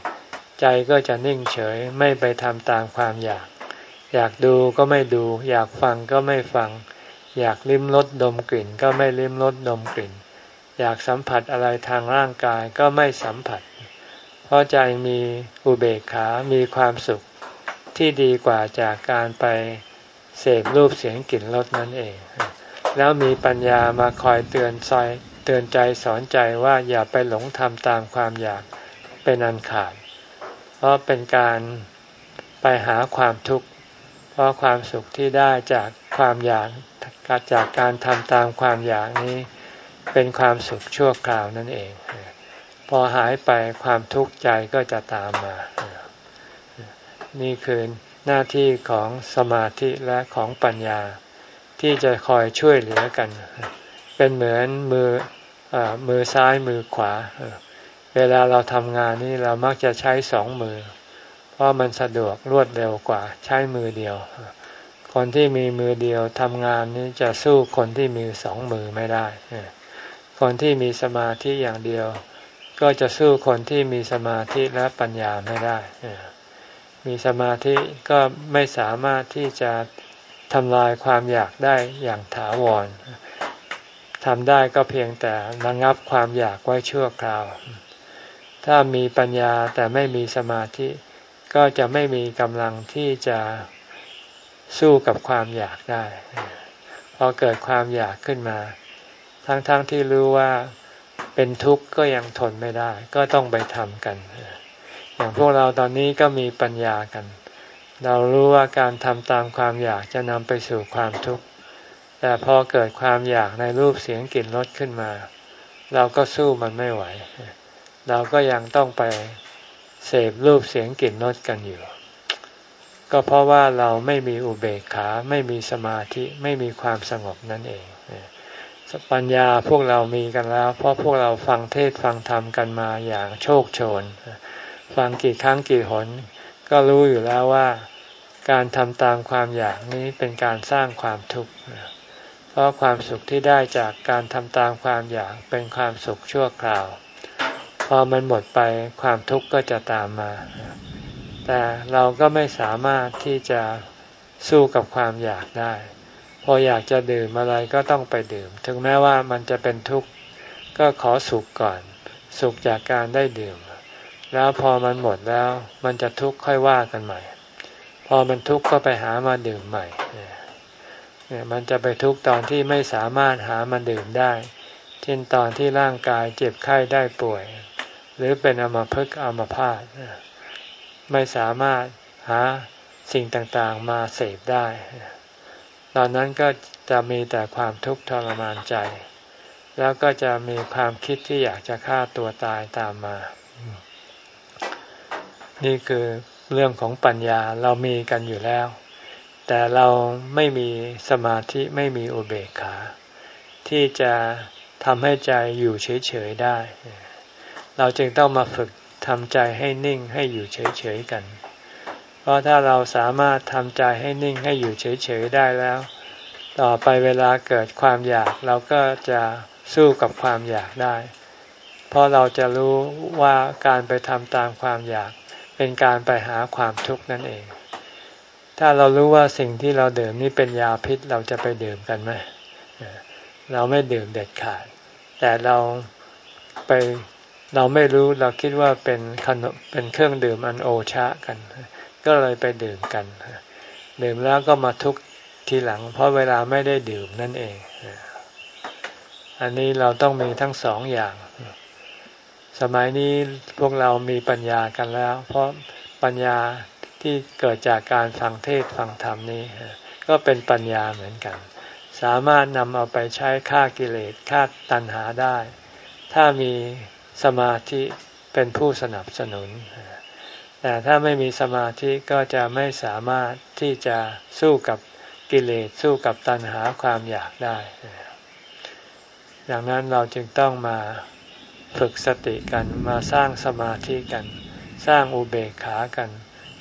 ใจก็จะนิ่งเฉยไม่ไปทำตามความอยาก อยากดูก็ไม่ดู อยากฟังก็ไม่ฟัง อยากลิ้มรสดมกลิ่นก็ไม่ลิ้มรสดมกลิ่น อยากสัมผัสอะไรทางร่างกายก็ไม่สัมผัส เพราะใจมีอุเบกขา มีความสุขที่ดีกว่าจากการไปเสพรูปเสียงกลิ่นรสนั่นเอง แล้วมีปัญญามาคอยเตือนซอยเตือนใจสอนใจว่าอย่าไปหลงทำตามความอยากเป็นอันขาด เพราะเป็นการไปหาความทุกข์ เพราะความสุขที่ได้จากความอยากจากการทำตามความอยากนี้ เป็นความสุขชั่วคราวนั่นเอง พอหายไปความทุกข์ใจก็จะตามมา นี่คือหน้าที่ของสมาธิและของปัญญา ที่จะคอยช่วยเหลือกัน เป็นเหมือนมืออมือซ้ายมือขวา เวลาเราทำงานนี่เรามักจะใช้สองมือ เพราะมันสะดวกรวดเร็วกว่าใช้มือเดียวคนที่มีมือเดียวทำงานนี้จะสู้คนที่มีสองมือไม่ได้ คนที่มีสมาธิอย่างเดียว ก็จะสู้คนที่มีสมาธิและปัญญาไม่ได้ มีสมาธิก็ไม่สามารถที่จะทำลายความอยากได้อย่างถาวรทำได้ก็เพียงแต่ระงับความอยากไว้ชั่วคราว ถ้ามีปัญญาแต่ไม่มีสมาธิ ก็จะไม่มีกำลังที่จะสู้กับความอยากได้ พอเกิดความอยากขึ้นมา ทั้งๆทที่รู้ว่าเป็นทุกข์ก็ยังทนไม่ได้ ก็ต้องไปทำกัน อย่างพวกเราตอนนี้ก็มีปัญญากัน เรารู้ว่าการทำตามความอยากจะนำไปสู่ความทุกข์ แต่พอเกิดความอยากในรูปเสียงกลิ่นรสขึ้นมา เราก็สู้มันไม่ไหว เราก็ยังต้องไปเสพรูปเสียงกลิ่นรสกันอยู่ ก็เพราะว่าเราไม่มีอุเบกขา ไม่มีสมาธิ ไม่มีความสงบนั่นเอง ปัญญาพวกเรามีกันแล้ว เพราะพวกเราฟังเทศฟังธรรมกันมาอย่างโชคโชน ฟังกี่ครั้งกี่หน ก็รู้อยู่แล้วว่า การทำตามความอยากนี้เป็นการสร้างความทุกข์เพราะความสุขที่ได้จากการทำตามความอยากเป็นความสุขชั่วคราว พอมันหมดไปความทุกข์ก็จะตามมา แต่เราก็ไม่สามารถที่จะสู้กับความอยากได้ พออยากจะดื่มอะไรก็ต้องไปดื่ม ถึงแม้ว่ามันจะเป็นทุกข์ก็ขอสุขก่อน สุขจากการได้ดื่ม แล้วพอมันหมดแล้วมันจะทุกข์ค่อยว่ากันใหม่ พอมันทุกข์ก็ไปหามาดื่มใหม่เนี่ยมันจะไปทุกข์ตอนที่ไม่สามารถหามาดื่มได้ เช่นตอนที่ร่างกายเจ็บไข้ได้ป่วย หรือเป็นอมาพึกอมาพาตไม่สามารถหาสิ่งต่างๆมาเสพได้ ตอนนั้นก็จะมีแต่ความทุกข์ทรมานใจ แล้วก็จะมีความคิดที่อยากจะฆ่าตัวตายตามมา นี่คือเรื่องของปัญญาเรามีกันอยู่แล้ว แต่เราไม่มีสมาธิไม่มีอุเบกขา ที่จะทำให้ใจอยู่เฉยๆได้ เราจึงต้องมาฝึกทำใจให้นิ่งให้อยู่เฉยๆกัน เพราะถ้าเราสามารถทำใจให้นิ่งให้อยู่เฉยๆได้แล้ว ต่อไปเวลาเกิดความอยากเราก็จะสู้กับความอยากได้ เพราะเราจะรู้ว่าการไปทำตามความอยาก เป็นการไปหาความทุกข์นั่นเอง ถ้าเรารู้ว่าสิ่งที่เราดื่มนี่เป็นยาพิษเราจะไปดื่มกันไหมเราไม่ดื่มเด็ดขาด แต่เราไปเราไม่รู้เราคิดว่าเป็นขนมเป็นเครื่องดื่มอันโอชะกัน ก็เลยไปดื่มกันดื่มแล้วก็มาทุกทีหลัง เพราะเวลาไม่ได้ดื่มนั่นเอง อันนี้เราต้องมีทั้งสองอย่าง สมัยนี้พวกเรามีปัญญากันแล้ว เพราะปัญญาที่เกิดจากการฟังเทศฟังธรรมนี้ ก็เป็นปัญญาเหมือนกัน สามารถนำเอาไปใช้ฆ่ากิเลสฆ่าตัณหาได้ ถ้ามีสมาธิเป็นผู้สนับสนุน แต่ถ้าไม่มีสมาธิก็จะไม่สามารถที่จะสู้กับกิเลสสู้กับตัณหาความอยากได้ ดังนั้นเราจึงต้องมาฝึกสติกันมาสร้างสมาธิกัน สร้างอุเบกขากัน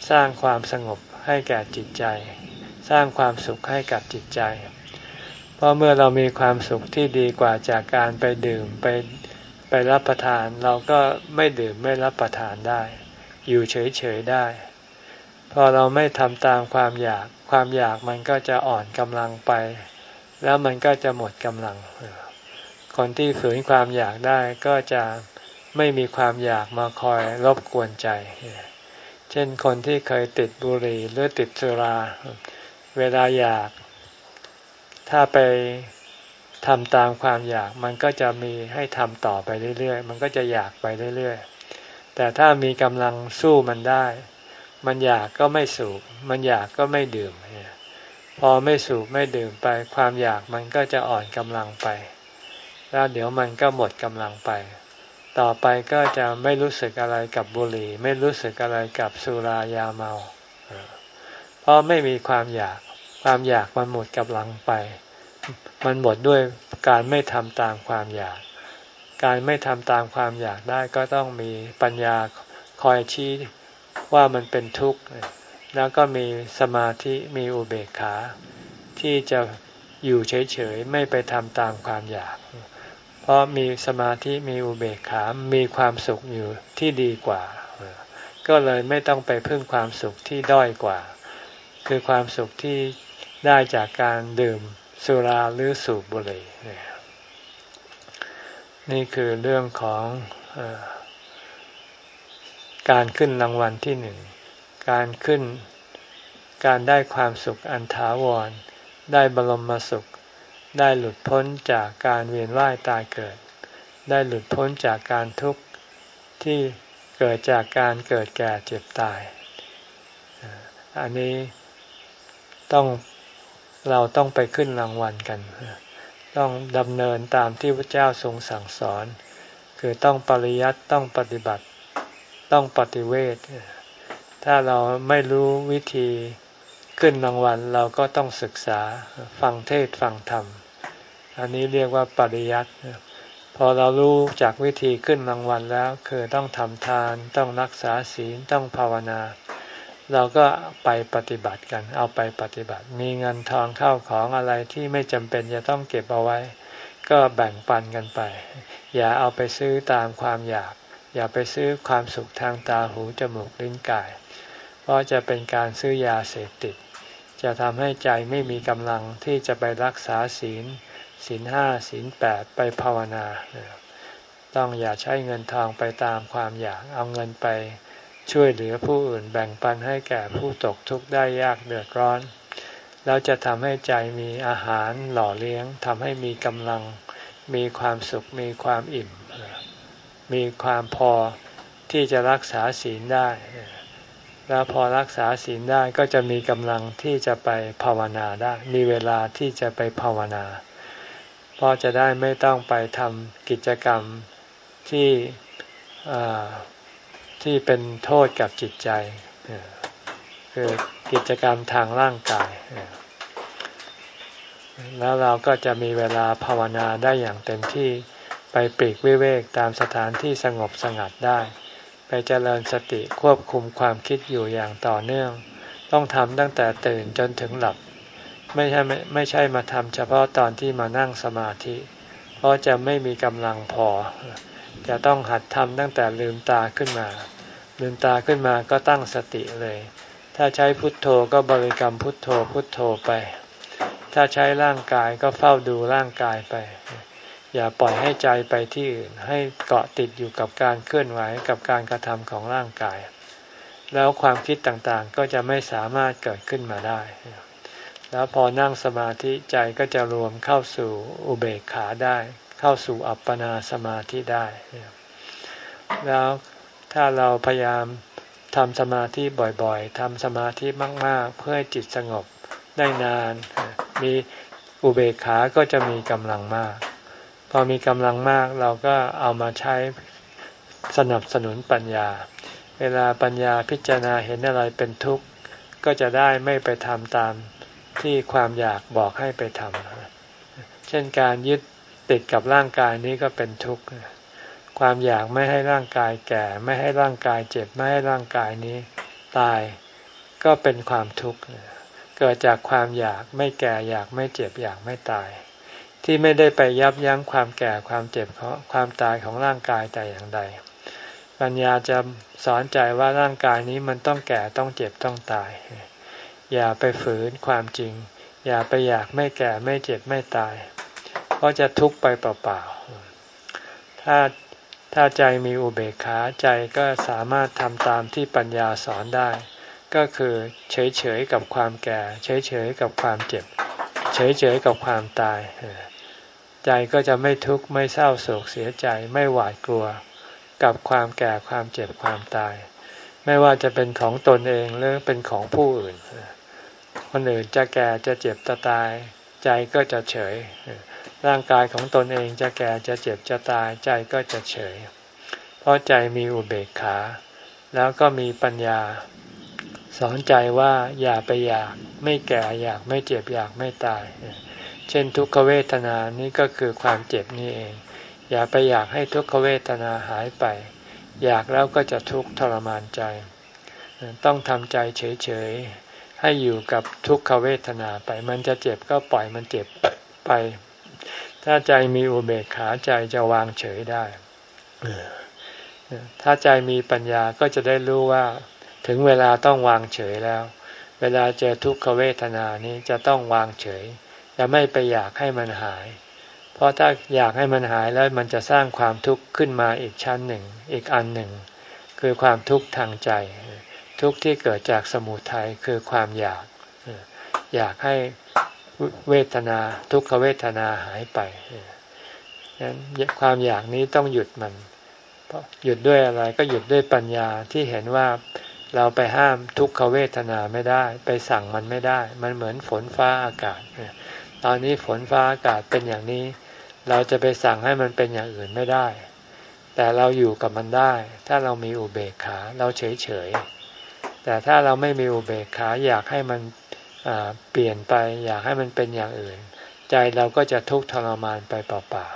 สร้างความสงบให้แก่จิตใจ สร้างความสุขให้กับจิตใจ เพราะเมื่อเรามีความสุขที่ดีกว่าจากการไปดื่มไปไปรับประทาน เราก็ไม่ดื่มไม่รับประทานได้ อยู่เฉยๆได้ พอเราไม่ทำตามความอยาก ความอยากมันก็จะอ่อนกำลังไป แล้วมันก็จะหมดกำลัง คนที่ฝืนความอยากได้ก็จะไม่มีความอยากมาคอยรบกวนใจ เช่นคนที่เคยติดบุหรี่หรือติดสุรา เวลาอยาก ถ้าไปทำตามความอยากมันก็จะมีให้ทำต่อไปเรื่อยๆ มันก็จะอยากไปเรื่อยๆ แต่ถ้ามีกำลังสู้มันได้ มันอยากก็ไม่สูบ มันอยากก็ไม่ดื่ม พอไม่สูบไม่ดื่มไป ความอยากมันก็จะอ่อนกำลังไป แล้วเดี๋ยวมันก็หมดกำลังไป ต่อไปก็จะไม่รู้สึกอะไรกับบุหรี่ ไม่รู้สึกอะไรกับสุรายาเมา เพราะไม่มีความอยาก ความอยากมันหมดกำลังไป มันหมดด้วยการไม่ทำตามความอยาก การไม่ทำตามความอยากได้ก็ต้องมีปัญญาคอยชี้ว่ามันเป็นทุกข์ แล้วก็มีสมาธิมีอุเบกขา ที่จะอยู่เฉยๆ ไม่ไปทำตามความอยาก เพราะมีสมาธิมีอุเบกขา มีความสุขอยู่ที่ดีกว่า ก็เลยไม่ต้องไปพึ่งความสุขที่ด้อยกว่า คือความสุขที่ได้จากการดื่มสุราหรือสูบบุหรี่ นี่คือเรื่องของอการขึ้นรางวัลที่หนึ่ง การขึ้น การได้ความสุขอันถาวร ได้บรมสุข ได้หลุดพ้นจากการเวียนว่ายตายเกิด ได้หลุดพ้นจากการทุกข์ที่เกิดจากการเกิดแก่เจ็บตาย อันนี้ต้องเราต้องไปขึ้นรางวัลกัน ต้องดำเนินตามที่พระเจ้าทรงสั่งสอน คือต้องปริยัติต้องปฏิบัติ ต้องปฏิเวทถ้าเราไม่รู้วิธีขึ้นรางวัลเราก็ต้องศึกษาฟังเทศฟังธรรม อันนี้เรียกว่าปริยัติพอเรารู้จากวิธีขึ้นรางวัลแล้ว คือต้องทำทาน ต้องรักษาศีลต้องภาวนา เราก็ไปปฏิบัติกัน เอาไปปฏิบัติ มีเงินทองเข้าของอะไรที่ไม่จำเป็นจะต้องเก็บเอาไว้ ก็แบ่งปันกันไป อย่าเอาไปซื้อตามความอยาก อย่าไปซื้อความสุขทางตาหูจมูกลิ้นกาย เพราะจะเป็นการซื้อยาเสพติด จะทำให้ใจไม่มีกำลังที่จะไปรักษาศีล ศีลห้าศีลแปดไปภาวนา ต้องอย่าใช้เงินทองไปตามความอยาก เอาเงินไป ช่วยเหลือผู้อื่นแบ่งปันให้แก่ผู้ตกทุกข์ได้ยากเดือดร้อน แล้วจะทำให้ใจมีอาหารหล่อเลี้ยงทำให้มีกำลัง มีความสุขมีความอิ่ม มีความพอที่จะรักษาศีลได้ แล้วพอรักษาศีลได้ก็จะมีกำลังที่จะไปภาวนาได้ มีเวลาที่จะไปภาวนาเพราะจะได้ไม่ต้องไปทำกิจกรรมที่ ที่เป็นโทษกับจิตใจ คือกิจกรรมทางร่างกาย แล้วเราก็จะมีเวลาภาวนาได้อย่างเต็มที่ไปปีกวิเวกตามสถานที่สงบสงัดได้ ไปเจริญสติควบคุมความคิดอยู่อย่างต่อเนื่อง ต้องทำตั้งแต่ตื่นจนถึงหลับ ไม่ใช่ไม่ไม่ใช่มาทำเฉพาะตอนที่มานั่งสมาธิ เพราะจะไม่มีกำลังพอ จะต้องหัดทำตั้งแต่ลืมตาขึ้นมา ลืมตาขึ้นมาก็ตั้งสติเลย ถ้าใช้พุทโธก็บริกรรมพุทโธพุทโธไป ถ้าใช้ร่างกายก็เฝ้าดูร่างกายไป อย่าปล่อยให้ใจไปที่อื่นให้เกาะติดอยู่กับการเคลื่อนไหวกับการกระทำของร่างกาย แล้วความคิดต่างๆก็จะไม่สามารถเกิดขึ้นมาได้ แล้วพอนั่งสมาธิใจก็จะรวมเข้าสู่อุเบกขาได้ เข้าสู่อัปปนาสมาธิได้ แล้วถ้าเราพยายามทำสมาธิบ่อยๆทำสมาธิมาก ๆ เพื่อให้จิตสงบได้นาน มีอุเบกขา ก็จะมีกำลังมาก พอมีกำลังมากเราก็เอามาใช้สนับสนุนปัญญา เวลาปัญญาพิจารณาเห็นอะไรเป็นทุกข์ ก็จะได้ไม่ไปทำตามที่ความอยากบอกให้ไปทำเช่นการยึด ติดกับร่างกายนี้ก็เป็นทุกข์ความอยากไม่ให้ร่างกายแก่ ไม่ให้ร่างกายเจ็บไม่ให้ร่างกายนี้ ตายก็เป็นความทุกข์เกิดจากความอยากไม่แก่อยากไม่เจ็บอยากไม่ตาย ที่ไม่ได้ไปยับยั้งความแก่ความเจ็บเพราะความตายของร่างกายแต่อย่างใด ปัญญาจะสอนใจว่าร่างกายนี้มันต้องแก่ต้องเจ็บต้องตาย อย่าไปฝืนความจริง อย่าไปอยากไม่แก่ไม่เจ็บไม่ตาย เพราะจะทุกข์ไปเปล่าๆ ถ้าถ้าใจมีอุเบกขาใจก็สามารถทำตามที่ปัญญาสอนได้ ก็คือเฉยๆกับความแก่ เฉยๆกับความเจ็บ เฉยๆกับความตาย ใจก็จะไม่ทุกข์ไม่เศร้าโศกเสียใจไม่หวาดกลัว กับความแก่ความเจ็บความตาย ไม่ว่าจะเป็นของตนเองหรือเป็นของผู้อื่นคนอื่นจะแก่จะเจ็บจะตาย ใจก็จะเฉย ร่างกายของตนเองจะแก่จะเจ็บจะตายใจก็จะเฉย เพราะใจมีอุเบกขา แล้วก็มีปัญญา สอนใจว่าอย่าไปอยากไม่แก่อยากไม่เจ็บอยากไม่ตาย เช่นทุกขเวทนานี้ก็คือความเจ็บนี่เอง อย่าไปอยากให้ทุกขเวทนาหายไป อยากแล้วก็จะทุกข์ทรมานใจ ต้องทำใจเฉยๆให้อยู่กับทุกขเวทนาไป มันจะเจ็บก็ปล่อยมันเจ็บไป ถ้าใจมีอุเบกขาใจจะวางเฉยได้ถ้าใจมีปัญญาก็จะได้รู้ว่าถึงเวลาต้องวางเฉยแล้ว เวลาเจอทุกขเวทนานี้จะต้องวางเฉย จะไม่ไปอยากให้มันหาย เพราะถ้าอยากให้มันหายแล้วมันจะสร้างความทุกข์ขึ้นมาอีกชั้นหนึ่ง อีกอันหนึ่ง คือความทุกข์ทางใจ ทุกข์ที่เกิดจากสมุทัยคือความอยาก อยากให้ เวทนา ทุกขเวทนาหายไปนั้นความอยากนี้ต้องหยุดมันหยุดด้วยอะไรก็หยุดด้วยปัญญาที่เห็นว่าเราไปห้ามทุกขเวทนาไม่ได้ ไปสั่งมันไม่ได้ มันเหมือนฝนฟ้าอากาศ ตอนนี้ฝนฟ้าอากาศเป็นอย่างนี้ เราจะไปสั่งให้มันเป็นอย่างอื่นไม่ได้ แต่เราอยู่กับมันได้ ถ้าเรามีอุเบกขาเราเฉยเฉยแต่ถ้าเราไม่มีอุเบกขาอยากให้มัน เปลี่ยนไปอยากให้มันเป็นอย่างอื่น ใจเราก็จะทุกข์ทรมานไปเปล่า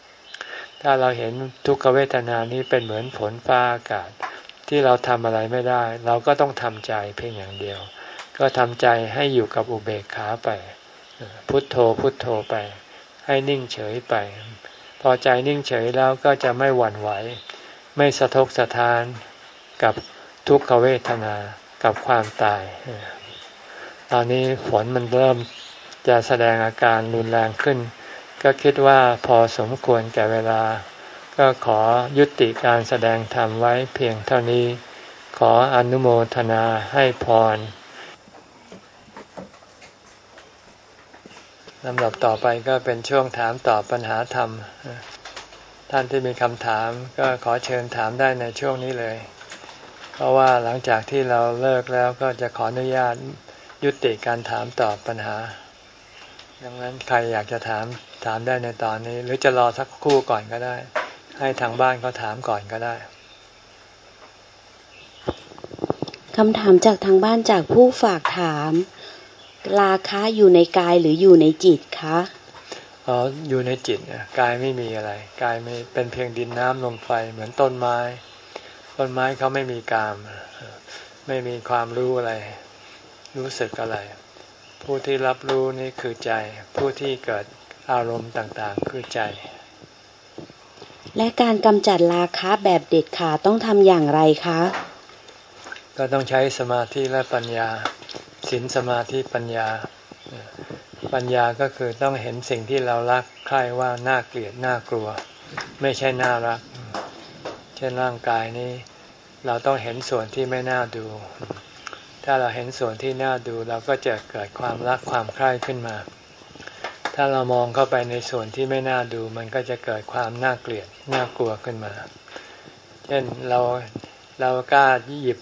ๆถ้าเราเห็นทุกขเวทนานี้เป็นเหมือนฝนฟ้าอากาศที่เราทำอะไรไม่ได้ เราก็ต้องทำใจเพียงอย่างเดียว ก็ทำใจให้อยู่กับอุเบกขาไป พุทโธพุทโธไป ให้นิ่งเฉยไป พอใจนิ่งเฉยแล้วก็จะไม่หวั่นไหว ไม่สะทกสะท้านกับทุกขเวทนากับความตาย ตอนนี้ฝนมันเริ่มจะแสดงอาการรุนแรงขึ้น ก็คิดว่าพอสมควรแก่เวลา ก็ขอยุติการแสดงธรรมไว้เพียงเท่านี้ ขออนุโมทนาให้พรลำดับต่อไปก็เป็นช่วงถามตอบปัญหาธรรม ท่านที่มีคำถามก็ขอเชิญถามได้ในช่วงนี้เลย เพราะว่าหลังจากที่เราเลิกแล้วก็จะขออนุญาต ยุติการถามตอบปัญหา ดังนั้นใครอยากจะถามถามได้ในตอนนี้ หรือจะรอสักครู่ก่อนก็ได้ ให้ทางบ้านเขาถามก่อนก็ได้คำถามจากทางบ้านจากผู้ฝากถาม ราคะอยู่ในกายหรืออยู่ในจิตคะอ๋ออยู่ในจิตกายไม่มีอะไร กายไม่เป็นเพียงดินน้ำลมไฟเหมือนต้นไม้ ต้นไม้เขาไม่มีกาม ไม่มีความรู้อะไร รู้สึกอะไร ผู้ที่รับรู้นี่คือใจ ผู้ที่เกิดอารมณ์ต่างๆ คือใจ และการกำจัดราคะแบบเด็ดขาดต้องทำอย่างไรคะ ก็ต้องใช้สมาธิและปัญญาศีลสมาธิปัญญา ปัญญาก็คือต้องเห็นสิ่งที่เรารักใคร่ว่าน่าเกลียดน่ากลัว ไม่ใช่น่ารัก เช่นร่างกายนี้ เราต้องเห็นส่วนที่ไม่น่าดู ถ้าเราเห็นส่วนที่น่าดูเราก็จะเกิดความรักความใคร่ขึ้นมา ถ้าเรามองเข้าไปในส่วนที่ไม่น่าดู มันก็จะเกิดความน่าเกลียดน่ากลัวขึ้นมา เช่นเราเรากล้าหยิบ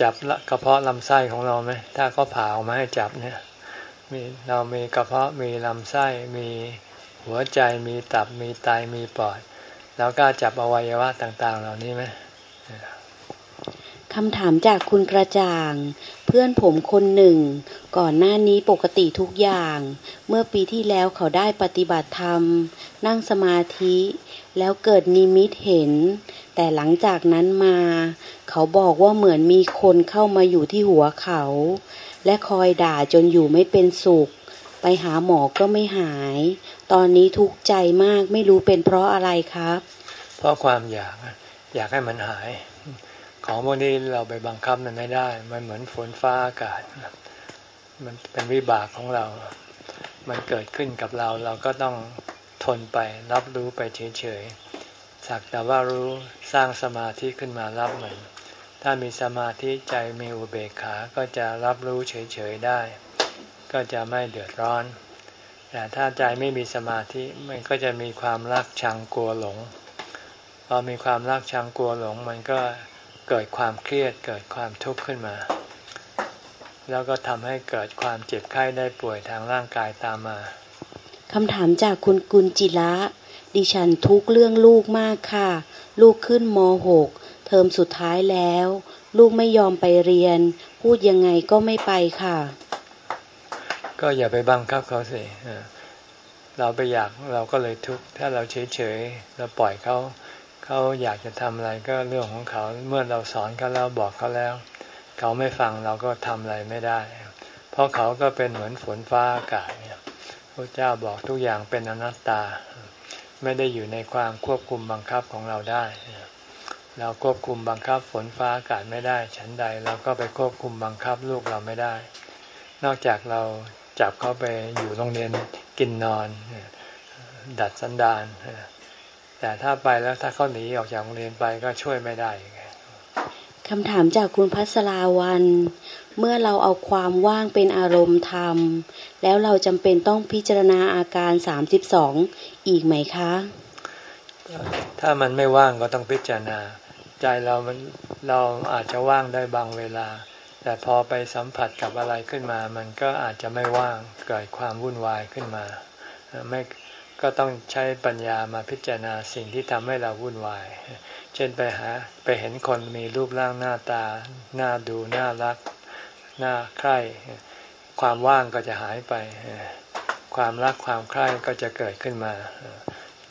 จับกระเพาะลำไส้ของเราไหมถ้าเขาผ่าออกมาให้จับเนี่ยมีเรามีกระเพาะมีลำไส้มีหัวใจมีตับมีไตมีปอดเรากล้าจับอวัยวะต่าง ๆ เหล่านี้ไหม คำถามจากคุณกระจ่าง เพื่อนผมคนหนึ่ง ก่อนหน้านี้ปกติทุกอย่าง เมื่อปีที่แล้วเขาได้ปฏิบัติธรรม นั่งสมาธิ แล้วเกิดนิมิตเห็น แต่หลังจากนั้นมา เขาบอกว่าเหมือนมีคนเข้ามาอยู่ที่หัวเขา และคอยด่าจนอยู่ไม่เป็นสุข ไปหาหมอก็ไม่หาย ตอนนี้ทุกข์ใจมากไม่รู้เป็นเพราะอะไรครับ เพราะความอยากอยากให้มันหาย ของพวกนี้เราไปบังคับมันไม่ได้ มันเหมือนฝนฟ้าอากาศ มันเป็นวิบากของเรา มันเกิดขึ้นกับเราเราก็ต้องทนไปรับรู้ไปเฉยๆ สักแต่ว่ารู้สร้างสมาธิขึ้นมารับมัน ถ้ามีสมาธิใจมีอุเบกขา ก็จะรับรู้เฉยๆได้ ก็จะไม่เดือดร้อน แต่ถ้าใจไม่มีสมาธิ มันก็จะมีความรักชังกลัวหลง พอมีความรักชังกลัวหลง มันก็ เกิดความเครียดเกิดความทุกข์ขึ้นมา แล้วก็ทำให้เกิดความเจ็บไข้ได้ป่วยทางร่างกายตามมาคำถามจากคุณกุลจิระดิฉันทุกเรื่องลูกมากค่ะ ลูกขึ้นม .6 เทอมสุดท้ายแล้ว ลูกไม่ยอมไปเรียน พูดยังไงก็ไม่ไปค่ะ ก็อย่าไปบังคับเขาสิเราไปอยากเราก็เลยทุกข์ถ้าเราเฉยๆเราปล่อยเขา เขาอยากจะทำอะไรก็เรื่องของเขาเมื่อเราสอนเขาแล้วบอกเขาแล้ว เขาไม่ฟังเราก็ทำอะไรไม่ได้ เพราะเขาก็เป็นเหมือนฝนฟ้าอากาศเนี่ยพระเจ้าบอกทุกอย่างเป็นอนัตตา ไม่ได้อยู่ในความควบคุมบังคับของเราได้ เราควบคุมบังคับฝนฟ้าอากาศไม่ได้ ฉันใดเราก็ไปควบคุมบังคับลูกเราไม่ได้ นอกจากเราจับเขาไปอยู่โรงเรียนกินนอน ดัดสันดาน แต่ถ้าไปแล้วถ้าเขาหนีออกจากโรงเรียนไปก็ช่วยไม่ได้คำถามจากคุณพัสราวัน เมื่อเราเอาความว่างเป็นอารมณ์ธรรม แล้วเราจำเป็นต้องพิจารณาอาการสามสิบสองอีกไหมคะ ถ้ามันไม่ว่างก็ต้องพิจารณาพใจเรามันเราอาจจะว่างได้บางเวลา แต่พอไปสัมผัสกับอะไรขึ้นมา มันก็อาจจะไม่ว่างเกิดความวุ่นวายขึ้นมา ไม่ ก็ต้องใช้ปัญญามาพิจารณาสิ่งที่ทำให้เราวุ่นวาย เช่นไปหาไปเห็นคนมีรูปร่างหน้าตาหน่าดูน่ารักน่าใคร่ความว่างก็จะหายไป ความรักความใคร่ก็จะเกิดขึ้นมา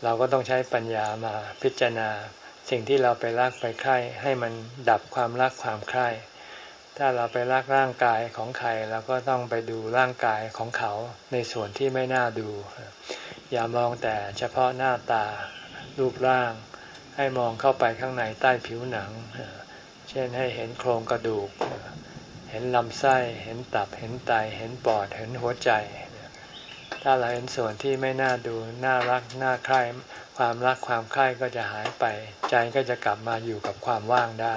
เราก็ต้องใช้ปัญญามาพิจารณาสิ่งที่เราไปรักไปใคร่ให้มันดับความรักความใคร่ถ้าเราไปรักร่างกายของใครเราก็ต้องไปดูร่างกายของเขาในส่วนที่ไม่น่าดู อย่ามองแต่เฉพาะหน้าตารูปร่าง ให้มองเข้าไปข้างในใต้ผิวหนัง เช่นให้เห็นโครงกระดูก เห็นลำไส้ เห็นตับ เห็นไต เห็นปอด เห็นหัวใจ ถ้าเราเห็นส่วนที่ไม่น่าดู น่ารัก น่าใคร่ความรักความใคร่ก็จะหายไป ใจก็จะกลับมาอยู่กับความว่างได้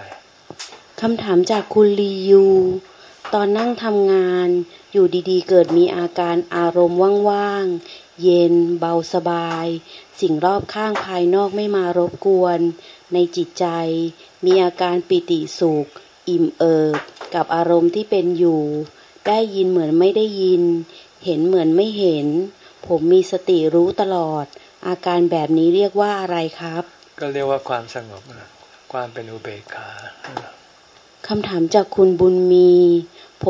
คำถามจากคุณลียูตอนนั่งทำงานอยู่ดีๆ เกิดมีอาการอารมณ์ว่างๆ เย็น เบาสบาย สิ่งรอบข้างภายนอกไม่มารบกวน ในจิตใจ มีอาการปิติสุข อิ่มเอิบ กับอารมณ์ที่เป็นอยู่ ได้ยินเหมือนไม่ได้ยิน เห็นเหมือนไม่เห็น ผมมีสติรู้ตลอด อาการแบบนี้เรียกว่าอะไรครับ ก็เรียกว่าความสงบความเป็นอุเบกขาคำถามจากคุณบุญมี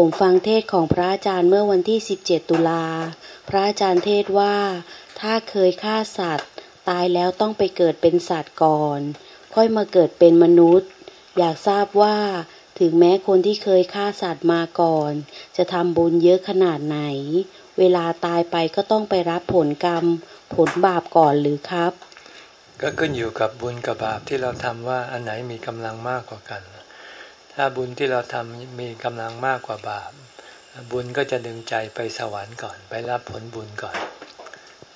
ผมฟังเทศของพระอาจารย์เมื่อวันที่ 17 ตุลา พระอาจารย์เทศว่า ถ้าเคยฆ่าสัตว์ ตายแล้วต้องไปเกิดเป็นสัตว์ก่อน ค่อยมาเกิดเป็นมนุษย์ อยากทราบว่าถึงแม้คนที่เคยฆ่าสัตว์มาก่อน จะทำบุญเยอะขนาดไหน เวลาตายไปก็ต้องไปรับผลกรรม ผลบาปก่อนหรือครับ ก็ขึ้นอยู่กับบุญกับบาปที่เราทำว่าอันไหนมีกำลังมากกว่ากัน ถ้าบุญที่เราทำมีกำลังมากกว่าบาป บุญก็จะดึงใจไปสวรรค์ก่อน ไปรับผลบุญก่อน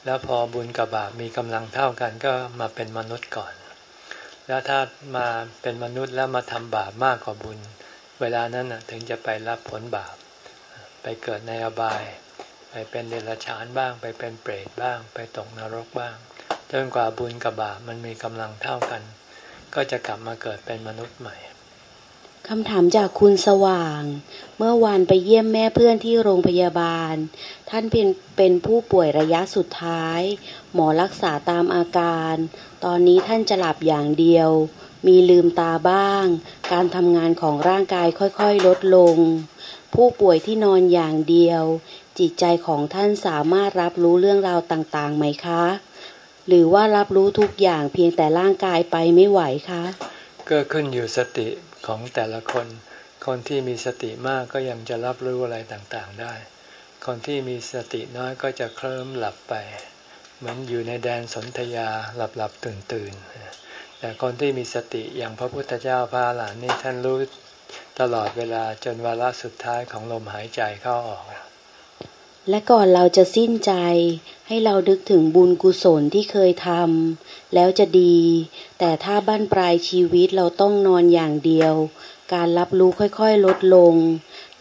แล้วพอบุญกับบาปมีกำลังเท่ากันก็มาเป็นมนุษย์ก่อน แล้วถ้ามาเป็นมนุษย์แล้วมาทำบาปมากกว่าบุญ เวลานั้นถึงจะไปรับผลบาป ไปเกิดในอบาย ไปเป็นเดรัจฉานบ้าง ไปเป็นเปรตบ้าง ไปตกนรกบ้างจนกว่าบุญกับบาปมันมีกำลังเท่ากัน ก็จะกลับมาเกิดเป็นมนุษย์ใหม่ คำถามจากคุณสว่าง เมื่อวานไปเยี่ยมแม่เพื่อนที่โรงพยาบาล ท่านเป็นเป็นผู้ป่วยระยะสุดท้าย หมอรักษาตามอาการ ตอนนี้ท่านจะหลับอย่างเดียว มีลืมตาบ้าง การทำงานของร่างกายค่อยๆลดลง ผู้ป่วยที่นอนอย่างเดียว จิตใจของท่านสามารถรับรู้เรื่องราวต่างๆไหมคะ หรือว่ารับรู้ทุกอย่างเพียงแต่ร่างกายไปไม่ไหวคะก็ขึ้นอยู่สติ ของแต่ละคน คนที่มีสติมากก็ยังจะรับรู้อะไรต่างๆได้ คนที่มีสติน้อยก็จะเคลิ้มหลับไป เหมือนอยู่ในแดนสนธยาหลับหลับตื่นตื่นแต่คนที่มีสติอย่างพระพุทธเจ้าพระหลานนี่ท่านรู้ตลอดเวลาจนวาระสุดท้ายของลมหายใจเข้าออก และก่อนเราจะสิ้นใจ ให้เราดึกถึงบุญกุศลที่เคยทำแล้วจะดี แต่ถ้าบั้นปลายชีวิตเราต้องนอนอย่างเดียว การรับรู้ค่อยๆลดลง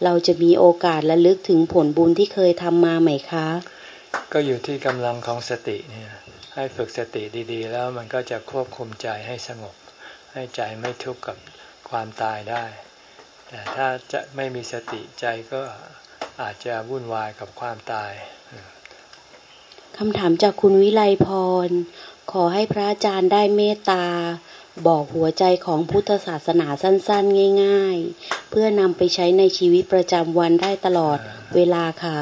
เราจะมีโอกาสระลึกถึงผลบุญที่เคยทำมาไหมคะ ก็อยู่ที่กำลังของสติเนี่ยให้ฝึกสติดีๆ แล้วมันก็จะควบคุมใจให้สงบ ให้ใจไม่ทุกข์กับความตายได้ แต่ถ้าจะไม่มีสติใจก็ อาจจะวุ่นวายกับความตายคำถามจากคุณวิไลพร ขอให้พระอาจารย์ได้เมตตา บอกหัวใจของพุทธศาสนาสั้นๆ ง่าย ๆ เพื่อนำไปใช้ในชีวิตประจำวันได้ตลอดเวลาค่ะ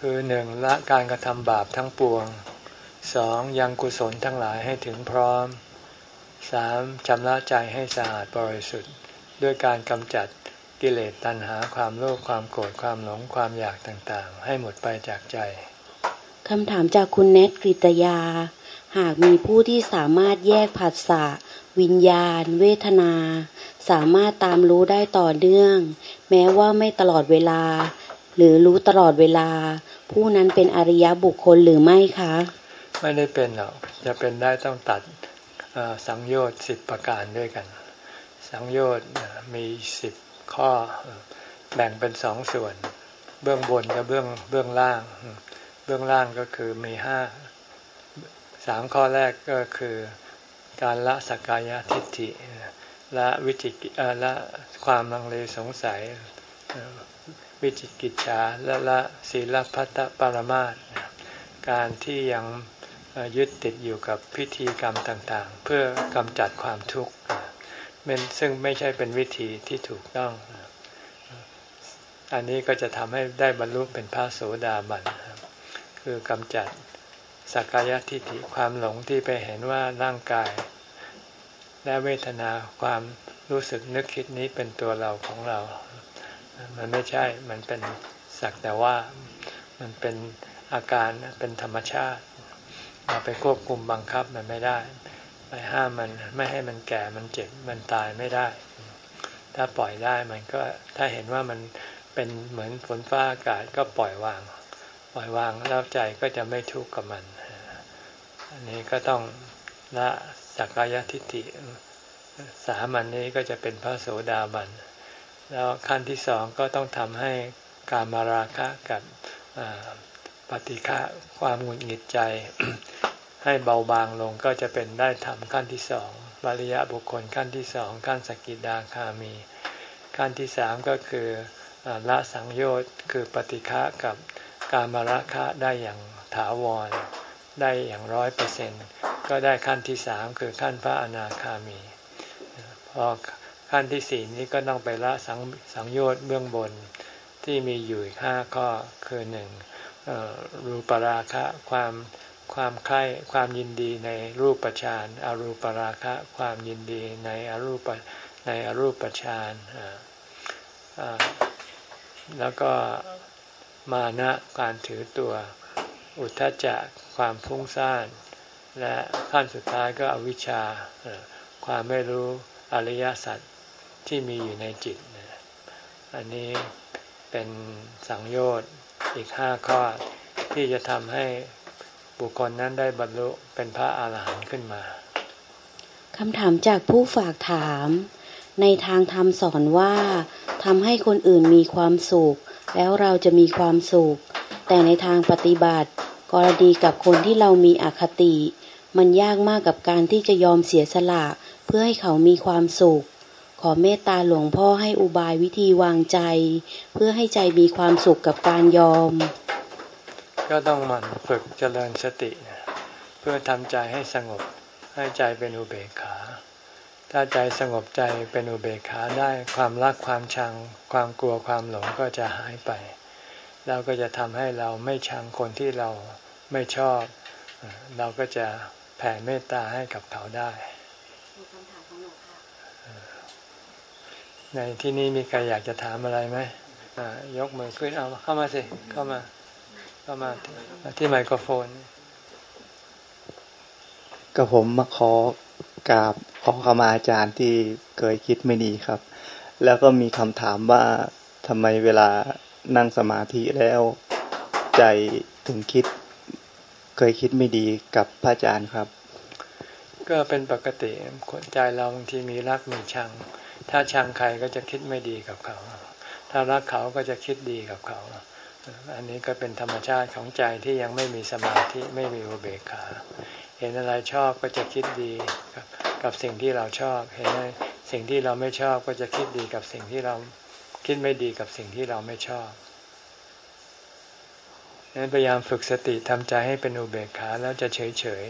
คือหนึ่งละการกระทำบาปทั้งปวงสองยังกุศลทั้งหลายให้ถึงพร้อมสามชำระใจให้สะอาดบริสุทธิ์ ด้วยการกำจัด กิเลสตัณหาความโลภความโกรธความหลงความอยากต่างๆ ให้หมดไปจากใจคำถามจากคุณเนตกริตยา หากมีผู้ที่สามารถแยกผัสสะวิญญาณ เวทนา สามารถตามรู้ได้ต่อเนื่อง แม้ว่าไม่ตลอดเวลา หรือรู้ตลอดเวลา ผู้นั้นเป็นอริยบุคคลหรือไม่คะ ไม่ได้เป็นหรอกจะเป็นได้ต้องตัดสังโยชน์สิบประการด้วยกัน สังโยชน์มีสิบ ข้อ แบ่งเป็นสองส่วน เบื้องบนกับเบื้องเบื้องล่าง เบื้องล่างก็คือมีห้าสามข้อแรกก็คือการละสักกายทิฏฐิละวิจิกิละความลังเลสงสัยวิจิกิจฉาและละศีลพัตปรมาตการที่ยังยึดติดอยู่กับพิธีกรรมต่างๆ เพื่อกำจัดความทุกข์ ซึ่งไม่ใช่เป็นวิธีที่ถูกต้อง อันนี้ก็จะทำให้ได้บรรลุเป็นพระโสดาบันคือกำจัดสักกายทิฏฐิความหลงที่ไปเห็นว่าร่างกาย และเวทนาความรู้สึกนึกคิดนี้เป็นตัวเราของเรา มันไม่ใช่ มันเป็นสักแต่ว่า มันเป็นอาการ เป็นธรรมชาติ เราไปควบคุมบังคับมันไม่ได้ ไปห้ามมันไม่ให้มันแก่มันเจ็บมันตายไม่ได้ ถ้าปล่อยได้มันก็ถ้าเห็นว่ามันเป็นเหมือนฝนฟ้าอากาศก็ปล่อยวาง ปล่อยวางแล้วใจก็จะไม่ทุกข์กับมัน อันนี้ก็ต้องละสักกายทิฏฐิสามันนี้ก็จะเป็นพระโสดาบัน แล้วขั้นที่สองก็ต้องทำให้การมาราคะกับปฏิฆะความหงุดหงิดใจ ให้เบาบางลงก็จะเป็นได้ทำขั้นที่สองบริยะบุคคลขั้นที่สองขั้นสกิดาคามี ขั้นที่สามก็คือละสังโยชน์คือปฏิฆะกับการมาราคะได้อย่างถาวร ได้อย่างร้อยเปอร์เซ็นก็ได้ขั้นที่สามคือขั้นพระอนาคามี พอขั้นที่สี่นี้ก็ต้องไปละสังสังโยชน์เบื้องบนที่มีอยู่ห้าข้อคือหนึ่งรูปราคะความ ความใคร่ความยินดีในรูปฌานอารูปราคะ ความยินดีในอรูปในอรูปฌานแล้วก็มานะการถือตัว อุทธจักความฟุ้งซ่านและขั้นสุดท้ายก็อวิชชาความไม่รู้อริยสัจที่มีอยู่ในจิต อันนี้เป็นสังโยชน์อีกห้าข้อที่จะทำให้ บุคคลนั้นได้บรรลุเป็นพระอาหารหันต์ขึ้นมาคำถามจากผู้ฝากถาม ในทางธรรมสอนว่าทำให้คนอื่นมีความสุข แล้วเราจะมีความสุข แต่ในทางปฏิบัติ กรณีกับคนที่เรามีอคติ มันยากมากกับการที่จะยอมเสียสละเพื่อให้เขามีความสุข ขอเมตตาหลวงพ่อให้อุบายวิธีวางใจ เพื่อให้ใจมีความสุขกับการยอม ก็ต้องหมั่นฝึกเจริญสติ เพื่อทำใจให้สงบให้ใจเป็นอุเบกขา ถ้าใจสงบใจเป็นอุเบกขาได้ความรักความชัง ความกลัวความหลงก็จะหายไป เราก็จะทำให้เราไม่ชังคนที่เราไม่ชอบ เราก็จะแผ่เมตตาให้กับเขาได้ในที่นี้มีใครอยากจะถามอะไรไหมยกมือขึ้นเอาเข้ามาสิเข้ามา ก็มาที่ไมโครโฟน ก็ผมมาขอกราบขอขมาอาจารย์ที่เคยคิดไม่ดีครับ แล้วก็มีคำถามว่าทำไมเวลานั่งสมาธิแล้วใจถึงคิด เคยคิดไม่ดีกับพระอาจารย์ครับ ก็เป็นปกติคนใจเราบางทีมีรักมีชัง ถ้าชังใครก็จะคิดไม่ดีกับเขา ถ้ารักเขาก็จะคิดดีกับเขา อันนี้ก็เป็นธรรมชาติของใจที่ยังไม่มีสมาธิไม่มีอุเบกขา เห็นอะไรชอบก็จะคิดดีกับสิ่งที่เราชอบ เห็นสิ่งที่เราไม่ชอบก็จะคิดดีกับสิ่งที่เราคิดไม่ดีกับสิ่งที่เราไม่ชอบนั้นพยายามฝึกสติทำใจให้เป็นอุเบกขาแล้วจะเฉยเฉย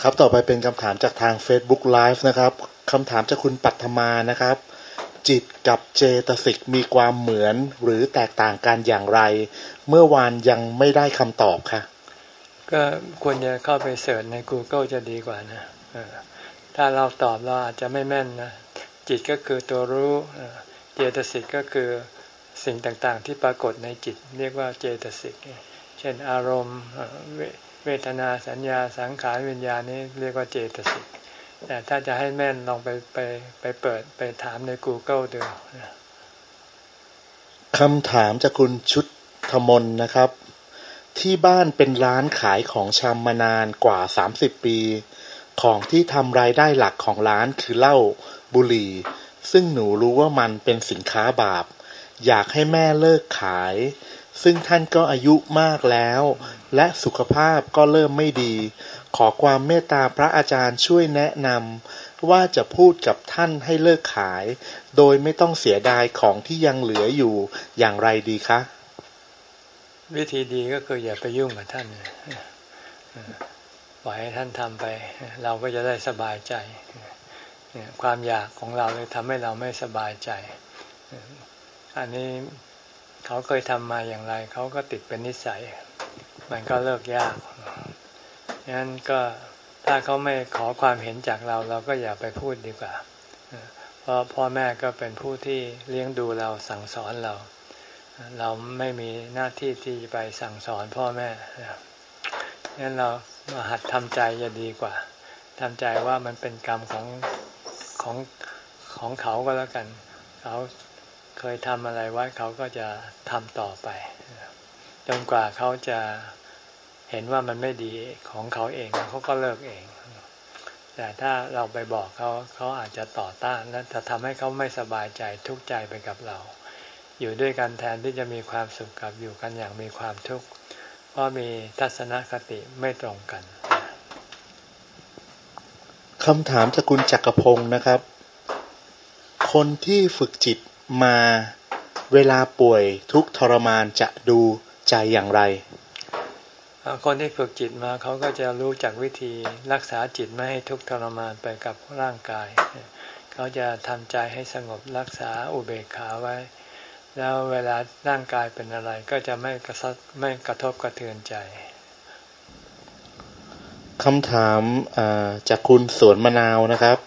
ครับต่อไปเป็นคำถามจากทาง Facebook Live นะครับคำถามจากคุณปัทมานะครับ จิตกับเจตสิกมีความเหมือนหรือแตกต่างกันอย่างไร เมื่อวานยังไม่ได้คำตอบค่ะ ก็ควรจะเข้าไปเสิร์ชใน Google จะดีกว่านะถ้าเราตอบเราอาจจะไม่แม่นนะ จิตก็คือตัวรู้เจตสิกก็คือสิ่งต่างๆ ที่ปรากฏในจิต เรียกว่าเจตสิกเช่นอารมณ์เวทนาสัญญาสังขารวิญญาณนี้เรียกว่าเจตสิก แต่ถ้าจะให้แม่นลองไปไปไปเปิดไปถามใน Google ดูคำถามจากคุณชุดธมนนะครับ ที่บ้านเป็นร้านขายของชำมานานกว่า30ปี ของที่ทำรายได้หลักของร้านคือเหล้าบุหรี่ ซึ่งหนูรู้ว่ามันเป็นสินค้าบาป อยากให้แม่เลิกขาย ซึ่งท่านก็อายุมากแล้ว และสุขภาพก็เริ่มไม่ดี ขอความเมตตาพระอาจารย์ช่วยแนะนำว่าจะพูดกับท่านให้เลิกขาย โดยไม่ต้องเสียดายของที่ยังเหลืออยู่อย่างไรดีคะ วิธีดีก็คืออย่าไปยุ่งกับท่านปล่อยให้ท่านทำไป เราก็จะได้สบายใจความอยากของเราเลยทำให้เราไม่สบายใจ อันนี้เขาเคยทำมาอย่างไร เขาก็ติดเป็นนิสัย มันก็เลิกยาก งั้นก็ถ้าเขาไม่ขอความเห็นจากเราเราก็อย่าไปพูดดีกว่า เพราะพ่อแม่ก็เป็นผู้ที่เลี้ยงดูเราสั่งสอนเรา เราไม่มีหน้าที่ที่ไปสั่งสอนพ่อแม่งั้นเรามาหัดทำใจจะดีกว่าทำใจว่ามันเป็นกรรมของของของเขาก็แล้วกัน เขาเคยทำอะไรไว้เขาก็จะทำต่อไป จนกว่าเขาจะ เห็นว่ามันไม่ดีของเขาเองเขาก็เลิกเอง แต่ถ้าเราไปบอกเขาเขาอาจจะต่อต้านและจะทำให้เขาไม่สบายใจทุกข์ใจไปกับเรา อยู่ด้วยกันแทนที่จะมีความสุขกับอยู่กันอย่างมีความทุกข์เพราะมีทัศนคติไม่ตรงกันคำถามจากคุณจักรพงศ์นะครับ คนที่ฝึกจิตมาเวลาป่วยทุกทรมานจะดูใจอย่างไร คนที่ฝึกจิตมาเขาก็จะรู้จักวิธีรักษาจิตไม่ให้ทุกข์ทรมานไปกับร่างกาย เขาจะทำใจให้สงบรักษาอุเบกขาไว้ แล้วเวลาร่างกายเป็นอะไรก็จะไม่กระทบไม่กระทบกระเทือนใจคำถามจากคุณสวนมะนาวนะครับ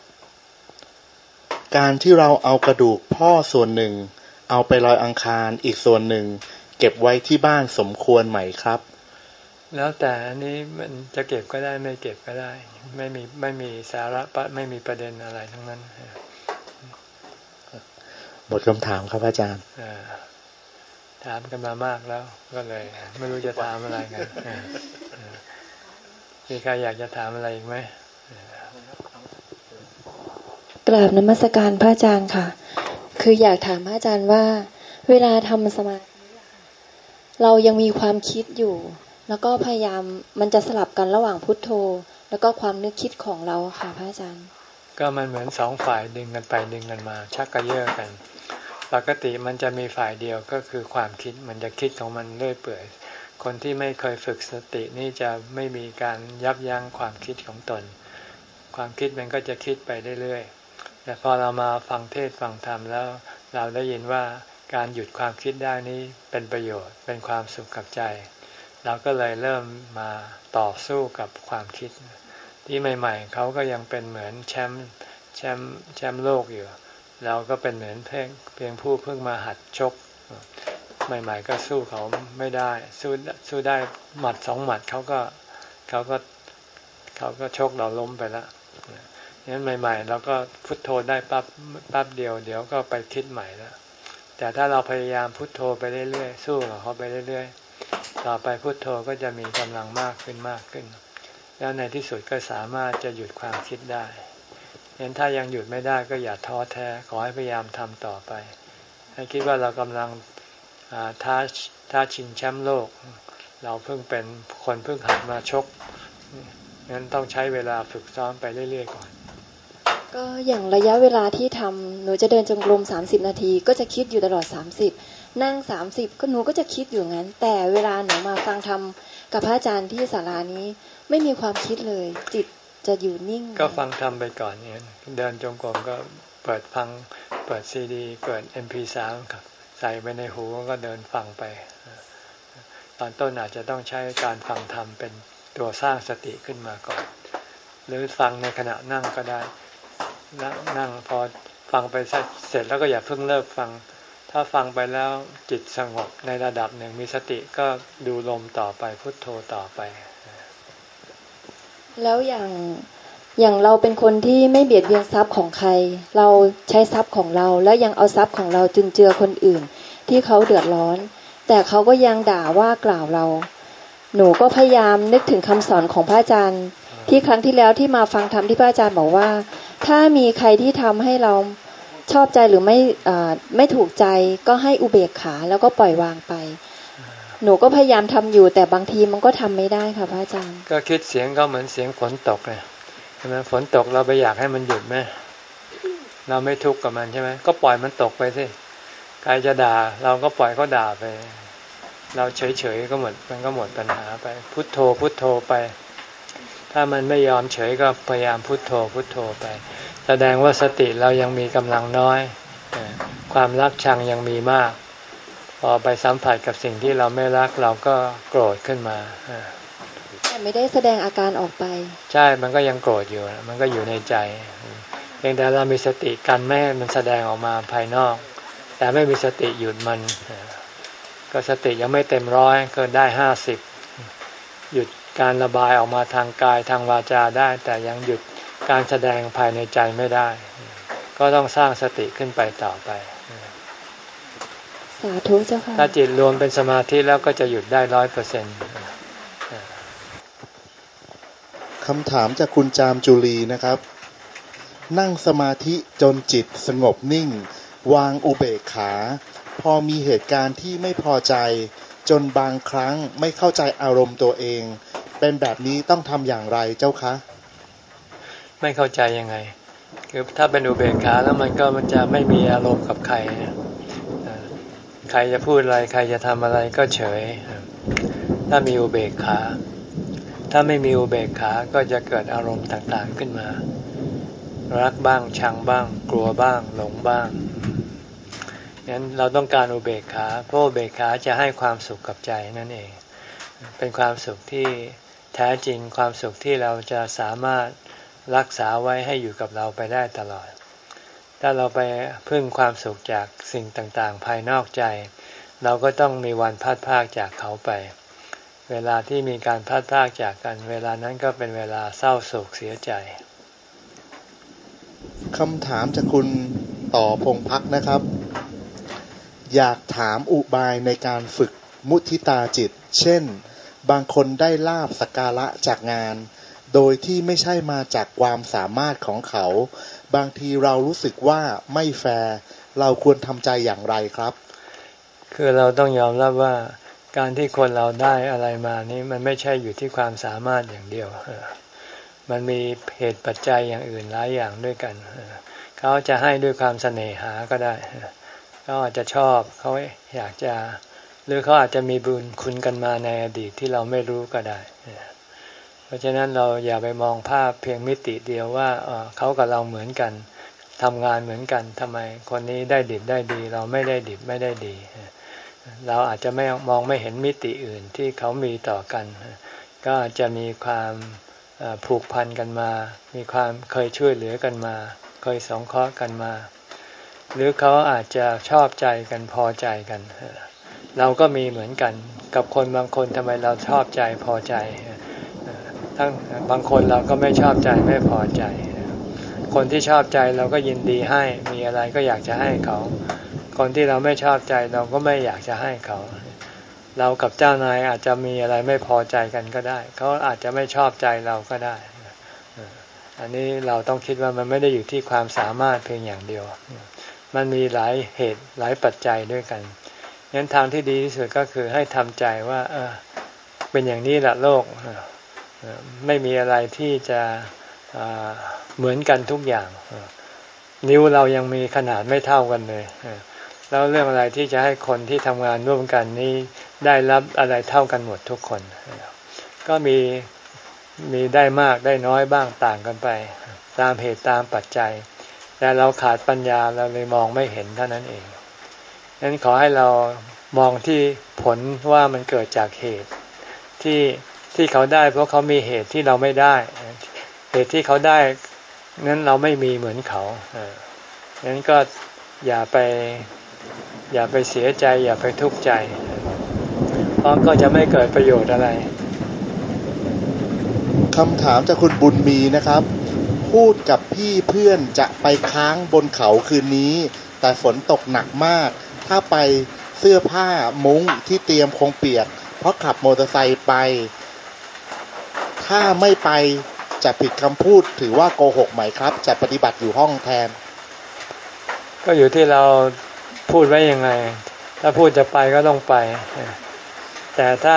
การที่เราเอากระดูกพ่อส่วนหนึ่ง เอาไปลอยอังคารอีกส่วนหนึ่ง เก็บไว้ที่บ้านสมควรไหมครับ แล้วแต่อันนี้มันจะเก็บก็ได้ไม่เก็บก็ได้ ไม่มีไม่มีสาระปะไม่มีประเด็นอะไรทั้งนั้นหมดคำถามครับอาจารย์ถามกันมามากแล้ว ก็เลย ไม่รู้จะถามอะไรกันมีใครอยากจะถามอะไรอีกไหมกราบนมัสการพระอาจารย์ค่ะ คืออยากถามพระอาจารย์ว่า เวลาทำสมาธิเรายังมีความคิดอยู่ แล้วก็พยายามมันจะสลับกันระหว่างพุทโธ แล้วก็ความนึกคิดของเราค่ะพระอาจารย์ ก็มันเหมือนสองฝ่ายดึงกันไปดึงกันมา ชักกระเยาะกัน ปกติมันจะมีฝ่ายเดียวก็คือความคิดมันจะคิดของมันเรื่อยเปื่อย คนที่ไม่เคยฝึกสตินี่จะไม่มีการยับยั้งความคิดของตน ความคิดมันก็จะคิดไปเรื่อยๆแต่พอเรามาฟังเทศฟังธรรมแล้ว เราได้ยินว่าการหยุดความคิดได้นี้เป็นประโยชน์เป็นความสุขกับใจ เราก็เลยเริ่มมาต่อสู้กับความคิด ที่ใหม่ ๆเขาก็ยังเป็นเหมือนแชมป์แชมป์แชมป์โลกอยู่เราก็เป็นเหมือนเพียงเพียงผู้เพิ่งมาหัดชก ใหม่ ๆ ก็สู้เขาไม่ได้ สู้สู้ได้หมัดสองหมัดเขาก็เขาก็เขาก็ชกเราล้มไปแล้วงั้นใหม่ ๆ เราก็พุโทโธได้ปั๊บปั๊บเดียว เดี๋ยวก็ไปคิดใหม่แล้วแต่ถ้าเราพยายามพุโทโธไปเรื่อยๆสู้กับเขาไปเรื่อยๆ ต่อไปพุโทโธก็จะมีกำลังมากขึ้นมากขึ้น แล้วในที่สุดก็สามารถจะหยุดความคิดได้งั้นถ้ายังหยุดไม่ได้ก็อย่าท้อแท้ ขอให้พยายามทำต่อไป ให้คิดว่าเรากำลังท้าท้าชิงแชมป์โลก เราเพิ่งเป็นคนเพิ่งหัดมาชกงั้นต้องใช้เวลาฝึกซ้อมไปเรื่อยๆก่อน ก็อย่างระยะเวลาที่ทำหนูจะเดินจงกรมสามสิบนาที ก็จะคิดอยู่ตลอดสามสิบ นั่งสามสิบก็หนูก็จะคิดอยู่งั้น แต่เวลาหนูมาฟังทำกับพระอาจารย์ที่ศาลานี้ไม่มีความคิดเลย จิตจะอยู่นิ่ง ก็ฟังทำไปก่อนเนี่ยเดินจงกรมก็เปิดฟังเปิดซีดีเปิดเอ็มพีสามครับใส่ไปในหูก็เดินฟังไป ตอนต้นอาจจะต้องใช้การฟังธรรมเป็นตัวสร้างสติขึ้นมาก่อน หรือฟังในขณะนั่งก็ได้ นั่งพอฟังไปเสร็จแล้วก็อย่าเพิ่งเลิกฟัง ถ้าฟังไปแล้วจิตสงบในระดับหนึ่งมีสติก็ดูลมต่อไปพุทโธต่อไป แล้วอย่างอย่างเราเป็นคนที่ไม่เบียดเบียนทรัพย์ของใคร เราใช้ทรัพย์ของเรา แล้วยังเอาทรัพย์ของเราจุนเจือคนอื่น ที่เขาเดือดร้อน แต่เขาก็ยังด่าว่ากล่าวเรา หนูก็พยายามนึกถึงคำสอนของพระอาจารย์ ที่ครั้งที่แล้วที่มาฟังธรรมที่พระอาจารย์บอกว่า ถ้ามีใครที่ทำให้เรา ชอบใจหรือไม่ไม่ถูกใจก็ให้อุเบกขาแล้วก็ปล่อยวางไป หนูก็พยายามทำอยู่ แต่บางทีมันก็ทำไม่ได้ค่ะพระอาจารย์ ก็คิดเสียงก็เหมือนเสียงฝนตกเลยใช่ไหมฝนตกเราไปอยากให้มันหยุดไหมเราไม่ทุกข์กับมันใช่ไหมก็ปล่อยมันตกไปสิใครจะด่า เราก็ปล่อยเขาด่าไป เราเฉยๆก็หมดมันก็หมดปัญหาไป พุทโธพุทโธไป ถ้ามันไม่ยอมเฉยก็พยายามพุทโธพุทโธไป แสดงว่าสติเรายังมีกำลังน้อย ความรักชังยังมีมาก พอไปสัมผัสกับสิ่งที่เราไม่รักเราก็โกรธขึ้นมาแต่ไม่ได้แสดงอาการออกไป ใช่มันก็ยังโกรธอยู่ มันก็อยู่ในใจเพียงแต่เรามีสติกันแม่มันแสดงออกมาภายนอก แต่ไม่มีสติหยุดมัน ก็สติยังไม่เต็มร้อยก็ได้ห้าสิบหยุดการระบายออกมาทางกายทางวาจาได้ แต่ยังหยุด การแสดงภายในใจไม่ได้ ก็ต้องสร้างสติขึ้นไปต่อไปสาธุเจ้าค่ะถ้าจิตรวมเป็นสมาธิแล้วก็จะหยุดได้ร้อยเปอร์เซ็นต์คำถามจากคุณจามจุลีนะครับ นั่งสมาธิจนจิตสงบนิ่ง วางอุเบกขา พอมีเหตุการณ์ที่ไม่พอใจ จนบางครั้งไม่เข้าใจอารมณ์ตัวเอง เป็นแบบนี้ต้องทำอย่างไรเจ้าคะ ไม่เข้าใจยังไง คือถ้าเป็นอุเบกขาแล้วมันก็มันจะไม่มีอารมณ์กับใครใครจะพูดอะไรใครจะทำอะไรก็เฉย ถ้ามีอุเบกขา ถ้าไม่มีอุเบกขาก็จะเกิดอารมณ์ต่างๆขึ้นมา รักบ้างชังบ้าง กลัวบ้าง หลงบ้างงั้นเราต้องการอุเบกขาเพราะอุเบกขาจะให้ความสุขกับใจนั่นเอง เป็นความสุขที่แท้จริงความสุขที่เราจะสามารถ รักษาไว้ให้อยู่กับเราไปได้ตลอด ถ้าเราไปพึ่งความสุขจากสิ่งต่างๆ ภายนอกใจ เราก็ต้องมีวันพัดพากจากเขาไป เวลาที่มีการพัดพากจากกัน เวลานั้นก็เป็นเวลาเศร้าโศกเสียใจคำถามจากคุณต่อพงพักนะครับ อยากถามอุบายในการฝึกมุทิตาจิต เช่น บางคนได้ลาบสการะจากงาน โดยที่ไม่ใช่มาจากความสามารถของเขา บางทีเรารู้สึกว่าไม่แฟร์เราควรทำใจอย่างไรครับ คือเราต้องยอมรับว่าการที่คนเราได้อะไรมานี้มันไม่ใช่อยู่ที่ความสามารถอย่างเดียว มันมีเหตุปัจจัยอย่างอื่นหลายอย่างด้วยกัน เขาจะให้ด้วยความเสน่หาก็ได้ เขาอาจจะชอบ เขาอยากจะ หรือเขาอาจจะมีบุญคุณกันมาในอดีตที่เราไม่รู้ก็ได้ เพราะฉะนั้นเราอย่าไปมองภาพเพียงมิติเดียวว่าเขากับเราเหมือนกันทำงานเหมือนกันทำไมคนนี้ได้ดิบได้ดี เราไม่ได้ดิบไม่ได้ดี เราอาจจะไม่มองไม่เห็นมิติอื่นที่เขามีต่อกัน ก็อาจจะมีความผูกพันกันมา มีความเคยช่วยเหลือกันมา เคยสงเคราะห์กันมา หรือเขาอาจจะชอบใจกันพอใจกัน เราก็มีเหมือนกัน กับคนบางคนทำไมเราชอบใจพอใจ ทั้งบางคนเราก็ไม่ชอบใจไม่พอใจ คนที่ชอบใจเราก็ยินดีให้มีอะไรก็อยากจะให้เขา คนที่เราไม่ชอบใจเราก็ไม่อยากจะให้เขา เรากับเจ้านายอาจจะมีอะไรไม่พอใจกันก็ได้ เขาอาจจะไม่ชอบใจเราก็ได้ อันนี้เราต้องคิดว่ามันไม่ได้อยู่ที่ความสามารถเพียงอย่างเดียว มันมีหลายเหตุหลายปัจจัยด้วยกันงั้นทางที่ดีที่สุดก็คือให้ทำใจว่า เออเป็นอย่างนี้แหละโลก ไม่มีอะไรที่จะเหมือนกันทุกอย่าง นิ้วเรายังมีขนาดไม่เท่ากันเลยแล้วเรื่องอะไรที่จะให้คนที่ทำงานร่วมกันนี้ได้รับอะไรเท่ากันหมดทุกคน ก็มีมีได้มากได้น้อยบ้างต่างกันไป ตามเหตุตามปัจจัย แต่เราขาดปัญญาเราเลยมองไม่เห็นเท่านั้นเองนั้นขอให้เรามองที่ผลว่ามันเกิดจากเหตุที่ ที่เขาได้ เพราะเขามีเหตุที่เราไม่ได้ เหตุที่เขาได้นั้นเราไม่มีเหมือนเขาเออนั้นก็อย่าไป อย่าไปเสียใจ อย่าไปทุกข์ใจ เพราะก็จะไม่เกิดประโยชน์อะไรคำถามจากคุณบุญมีนะครับ พูดกับพี่เพื่อนจะไปค้างบนเขาคืนนี้ แต่ฝนตกหนักมาก ถ้าไปเสื้อผ้ามุ้งที่เตรียมคงเปียก เพราะขับมอเตอร์ไซค์ไป ถ้าไม่ไปจะผิดคำพูดถือว่าโกหกไหมครับ จะปฏิบัติอยู่ห้องแทน ก็อยู่ที่เราพูดไว้ยังไง ถ้าพูดจะไปก็ต้องไป แต่ถ้า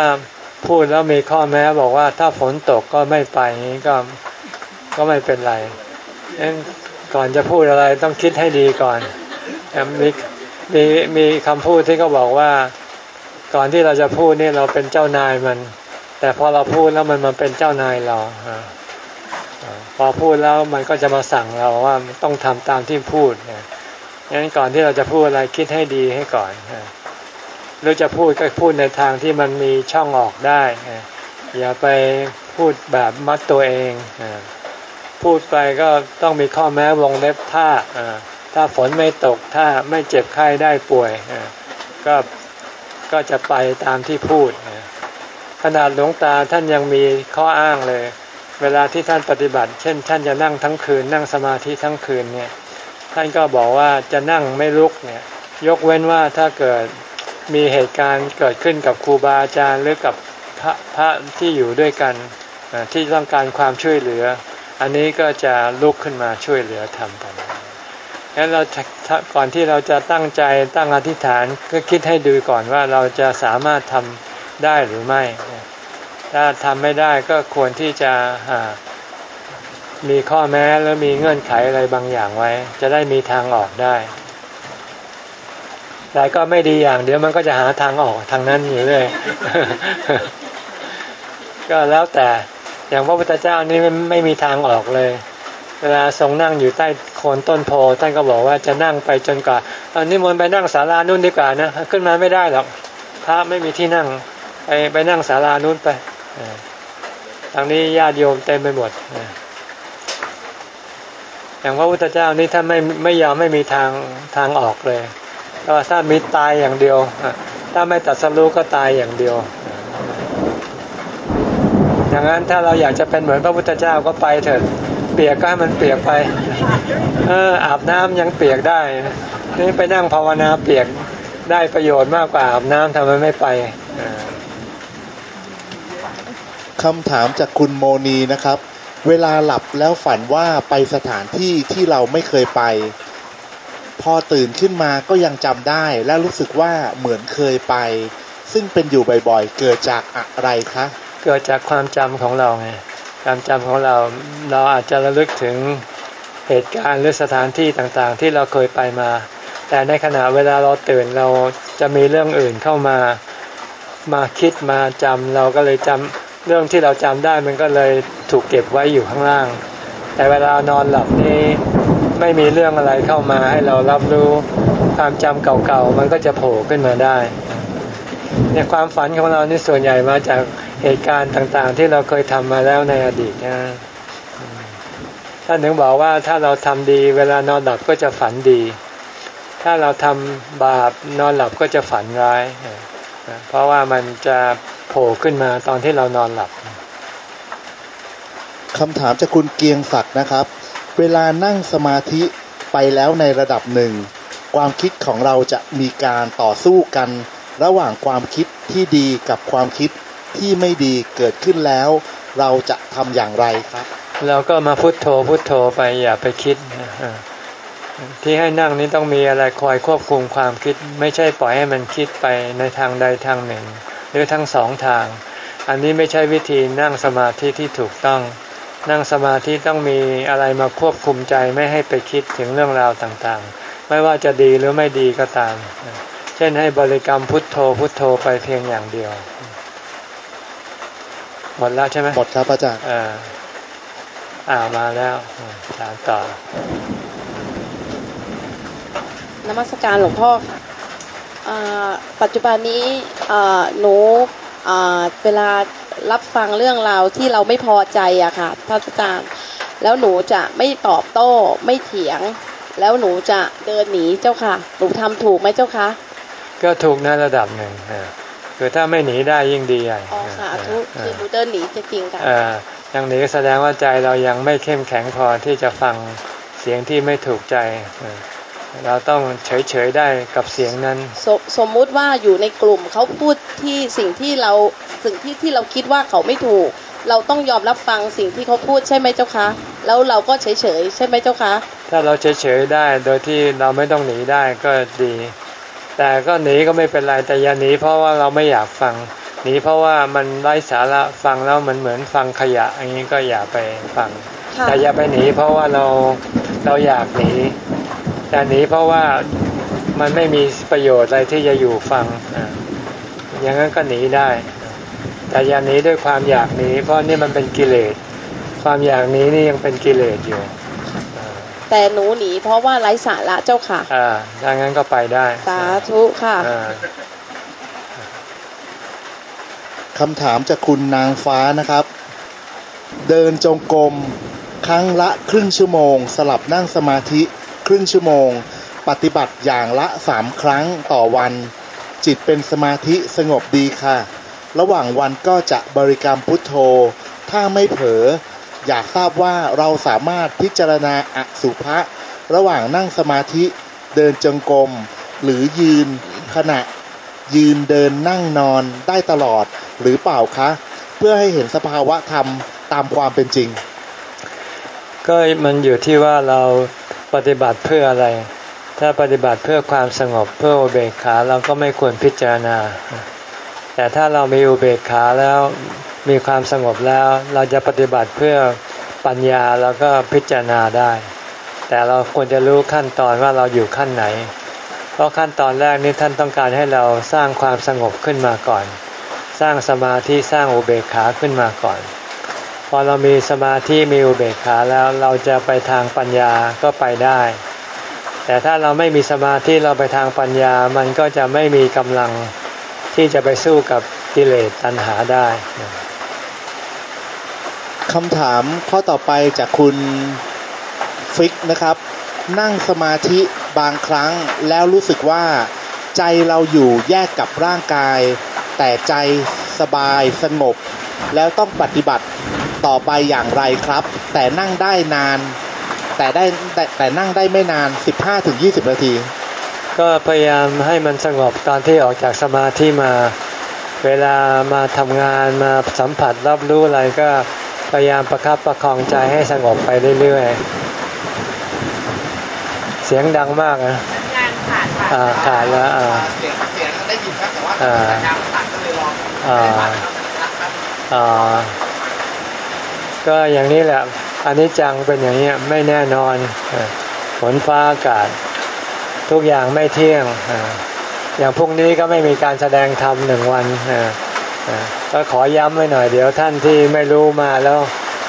พูดแล้วมีข้อแม้บอกว่าถ้าฝนตกก็ไม่ไปนี้ก็ก็ไม่เป็นไรเอ็นก่อนจะพูดอะไรต้องคิดให้ดีก่อนมีมีมีคำพูดที่เขาบอกว่า ก่อนที่เราจะพูดนี่เราเป็นเจ้านายมัน แต่พอเราพูดแล้วมันมันเป็นเจ้านายเราพอพูดแล้วมันก็จะมาสั่งเราว่าต้องทำตามที่พูดงั้นก่อนที่เราจะพูดอะไรคิดให้ดีให้ก่อนหรือจะพูดก็พูดในทางที่มันมีช่องออกได้ อย่าไปพูดแบบมัดตัวเองพูดไปก็ต้องมีข้อแม้วงเล็บถ้าถ้าฝนไม่ตกถ้าไม่เจ็บไข้ได้ป่วยก็ก็จะไปตามที่พูด ขนาดหลวงตาท่านยังมีข้ออ้างเลย เวลาที่ท่านปฏิบัติ เช่น ท่านจะนั่งทั้งคืน นั่งสมาธิทั้งคืนเนี่ยท่านก็บอกว่าจะนั่งไม่ลุกเนี่ยยกเว้นว่าถ้าเกิดมีเหตุการณ์เกิดขึ้นกับครูบาอาจารย์หรือกับพระพระที่อยู่ด้วยกันที่ต้องการความช่วยเหลือ อันนี้ก็จะลุกขึ้นมาช่วยเหลือทำกันงั้นเราก่อนที่เราจะตั้งใจตั้งอธิษฐานก็คิดให้ดูก่อนว่าเราจะสามารถทำ ได้หรือไม่ ถ้าทำไม่ได้ก็ควรที่จะมีข้อแม้แล้วมีเงื่อนไขอะไรบางอย่างไว้ จะได้มีทางออกได้ แต่ก็ไม่ดีอย่าง เดี๋ยวมันก็จะหาทางออกทางนั้นอยู่เลย ก็แล้วแต่อย่างพระพุทธเจ้านี่ไม่มีทางออกเลย เวลาทรงนั่งอยู่ใต้โคนต้นโพท่านก็บอกว่าจะนั่งไปจนกว่าตอนนี้มนไปนั่งศาลานู่นดีกว่านะขึ้นมาไม่ได้หรอกพระไม่มีที่นั่ง ไปไปนั่งศาลานู่นไปทางนี้ญาติโยมเต็มไปหมดอย่างพระพุทธเจ้านี่ท่านไม่ไม่ยอมไม่มีทางทางออกเลยก็ถ้ามีตายอย่างเดียวถ้าไม่ตัดสรู้ก็ตายอย่างเดียวอย่างนั้นถ้าเราอยากจะเป็นเหมือนพระพุทธเจ้าก็ไปเถิดเปียกก็ให้มันเปียกไป เอออาบน้ำยังเปียกได้นี่ไปนั่งภาวนาเปียกได้ประโยชน์มากกว่าอาบน้ำทำไมไม่ไป คำถามจากคุณโมนีนะครับ เวลาหลับแล้วฝันว่าไปสถานที่ที่เราไม่เคยไป พอตื่นขึ้นมาก็ยังจำได้ และรู้สึกว่าเหมือนเคยไป ซึ่งเป็นอยู่บ่อยๆ เกิดจากอะไรคะ เกิดจากความจำของเราไงความจำของเราเราอาจจะระลึกถึงเหตุการณ์หรือสถานที่ต่างๆ ที่เราเคยไปมา แต่ในขณะเวลาเราตื่นเราจะมีเรื่องอื่นเข้ามา มาคิดมาจำเราก็เลยจำ เรื่องที่เราจำได้มันก็เลยถูกเก็บไว้อยู่ข้างล่าง แต่เวลานอนหลับนี่ไม่มีเรื่องอะไรเข้ามาให้เรารับรู้ความจำเก่าๆมันก็จะโผล่ขึ้นมาได้เนี่ยความฝันของเรานี่ส่วนใหญ่มาจากเหตุการณ์ต่างๆ ที่เราเคยทำมาแล้วในอดีตนะท่านถึงบอกว่าถ้าเราทำดี เวลานอนหลับก็จะฝันดี ถ้าเราทำบาปนอนหลับก็จะฝันร้าย เพราะว่ามันจะ โผล่ขึ้นมาตอนที่เรานอนหลับคำถามจากคุณเกียงศักดิ์นะครับ เวลานั่งสมาธิไปแล้วในระดับหนึ่ง ความคิดของเราจะมีการต่อสู้กัน ระหว่างความคิดที่ดีกับความคิดที่ไม่ดีเกิดขึ้นแล้ว เราจะทำอย่างไรครับ เราก็มาพุโทโธพุโทโธไปอย่าไปคิดที่ให้นั่งนี้ต้องมีอะไรคอยควบคุมความคิด ไม่ใช่ปล่อยให้มันคิดไปในทางใดทางหนึ่ง หรือทั้งสองทาง อันนี้ไม่ใช่วิธีนั่งสมาธิที่ถูกต้อง นั่งสมาธิต้องมีอะไรมาควบคุมใจไม่ให้ไปคิดถึงเรื่องราวต่างๆ ไม่ว่าจะดีหรือไม่ดีก็ตาม เช่นให้บริกรรมพุทโธพุทโธไปเพียงอย่างเดียว หมดแล้วใช่ไหมหมดครับอาจารย์อ่าอ่ามาแล้วถามต่อนมัสการหลวงพ่อ ปัจจุบันนี้หนูเวลารับฟังเรื่องราวที่เราไม่พอใจอะค่ะพระอาจารย์แล้วหนูจะไม่ตอบโต้ไม่เถียง แล้วหนูจะเดินหนีเจ้าค่ะ หนูทำถูกไหมเจ้าคะก็ถูกในระดับหนึ่งคือถ้าไม่หนีได้ยิ่งดีใหญ่อ๋อค่ะทุกคือหนูเดินหนีจริงค่ะอย่างนี้แสดงว่าใจเรายังไม่เข้มแข็งพอที่จะฟังเสียงที่ไม่ถูกใจ เราต้องเฉยๆได้กับเสียงนั้นสสมมุติว่าอยู่ในกลุ่มเขาพูดที่สิ่งที่เราสิ่งที่ที่เราคิดว่าเขาไม่ถูก เราต้องยอมรับฟังสิ่งที่เขาพูดใช่ไหมเจ้าคะ แล้วเราก็เฉยๆใช่ไหมเจ้าคะ ถ้าเราเฉยๆได้โดยที่เราไม่ต้องหนีได้ก็ดี แต่ก็หนีก็ไม่เป็นไรแต่อย่าหนีเพราะว่าเราไม่อยากฟังหนีเพราะว่ามันไร้สาระฟังแล้วมันเหมือนฟังขยะอย่างนี้ก็อย่าไปฟังค่ะแต่อย่าไปหนีเพราะว่าเราเราอยากหนี แต่หนีเพราะว่ามันไม่มีประโยชน์อะไรที่จะอยู่ฟังอ่าอย่างนั้นก็หนีได้ แต่อย่าหนีด้วยความอยากหนีเพราะนี่มันเป็นกิเลส ความอยากหนีนี่ยังเป็นกิเลสอยู่ แต่หนูหนีเพราะว่าไร้สาระเจ้าค่ะ อ่าถ้างั้นก็ไปได้ สาธุค่ะอ่าคำถามจากคุณนางฟ้านะครับ เดินจงกรมครั้งละครึ่งชั่วโมง สลับนั่งสมาธิ ครึ่งชั่วโมง ปฏิบัติอย่างละสามครั้งต่อวัน จิตเป็นสมาธิสงบดีค่ะ ระหว่างวันก็จะบริกรรมพุทโธ ถ้าไม่เผลออยากทราบว่าเราสามารถพิจารณาอสุภะระหว่างนั่งสมาธิเดินจงกรมหรือยืนขณะยืนเดินนั่งนอนได้ตลอดหรือเปล่าคะ เพื่อให้เห็นสภาวะธรรมตามความเป็นจริง ก็มันอยู่ที่ว่าเรา ปฏิบัติเพื่ออะไร ถ้าปฏิบัติเพื่อความสงบเพื่ออุเบกขาเราก็ไม่ควรพิจารณา แต่ถ้าเรามีอุเบกขาแล้วมีความสงบแล้ว เราจะปฏิบัติเพื่อปัญญาเราก็พิจารณาได้ แต่เราควรจะรู้ขั้นตอนว่าเราอยู่ขั้นไหน เพราะขั้นตอนแรกนี้ท่านต้องการให้เราสร้างความสงบขึ้นมาก่อน สร้างสมาธิสร้างอุเบกขาขึ้นมาก่อน พอเรามีสมาธิมีอุเบกขาแล้วเราจะไปทางปัญญาก็ไปได้ แต่ถ้าเราไม่มีสมาธิเราไปทางปัญญามันก็จะไม่มีกำลังที่จะไปสู้กับกิเลสตัณหาได้คำถามข้อต่อไปจากคุณฟิกนะครับ นั่งสมาธิบางครั้งแล้วรู้สึกว่าใจเราอยู่แยกกับร่างกาย แต่ใจสบายสงบ แล้วต้องปฏิบัติ ต่อไปอย่างไรครับ แต่นั่งได้นาน แต่ได้แต่แต่นั่งได้ไม่นาน 15-20 นาที ก็พยายามให้มันสงบตอนที่ออกจากสมาธิมา เวลามาทำงานมาสัมผัสรับรู้อะไรก็พยายามประคับประคองใจให้สงบไปเรื่อยๆ เสียงดังมากนะอ่าขาดแล้วอ่าเสียงเสียงได้ยินครับแต่ว่าอ่าสัญญาณตัดก็เลยลองอ่าอ่า ก็อย่างนี้แหละอันนี้จังเป็นอย่างนี้ไม่แน่นอนฝนฟ้าอากาศ ทุกอย่างไม่เที่ยง อย่างพรุ่งนี้ก็ไม่มีการแสดงธรรมหนึ่งวันก็ขอย้ำไว้หน่อยเดี๋ยวท่านที่ไม่รู้มาแล้ว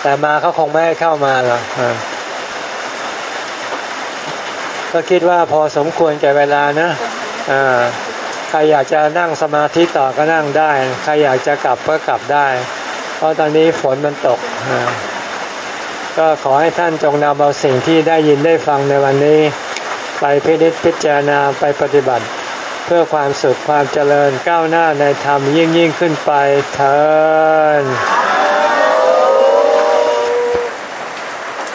แต่มาเขาคงไม่ให้เข้ามาหรอกก็คิดว่าพอสมควรแก่เวลานะใครอยากจะนั่งสมาธิต่อก็นั่งได้ ใครอยากจะกลับก็กลับได้ เพราะตอนนี้ฝนมันตก ก็ขอให้ท่านจงนำเอาสิ่งที่ได้ยินได้ฟังในวันนี้ ไปพิจิตพิจารณาไปปฏิบัติ เพื่อความสุขความเจริญก้าวหน้าในธรรมยิ่งยิ่งขึ้นไปเถิด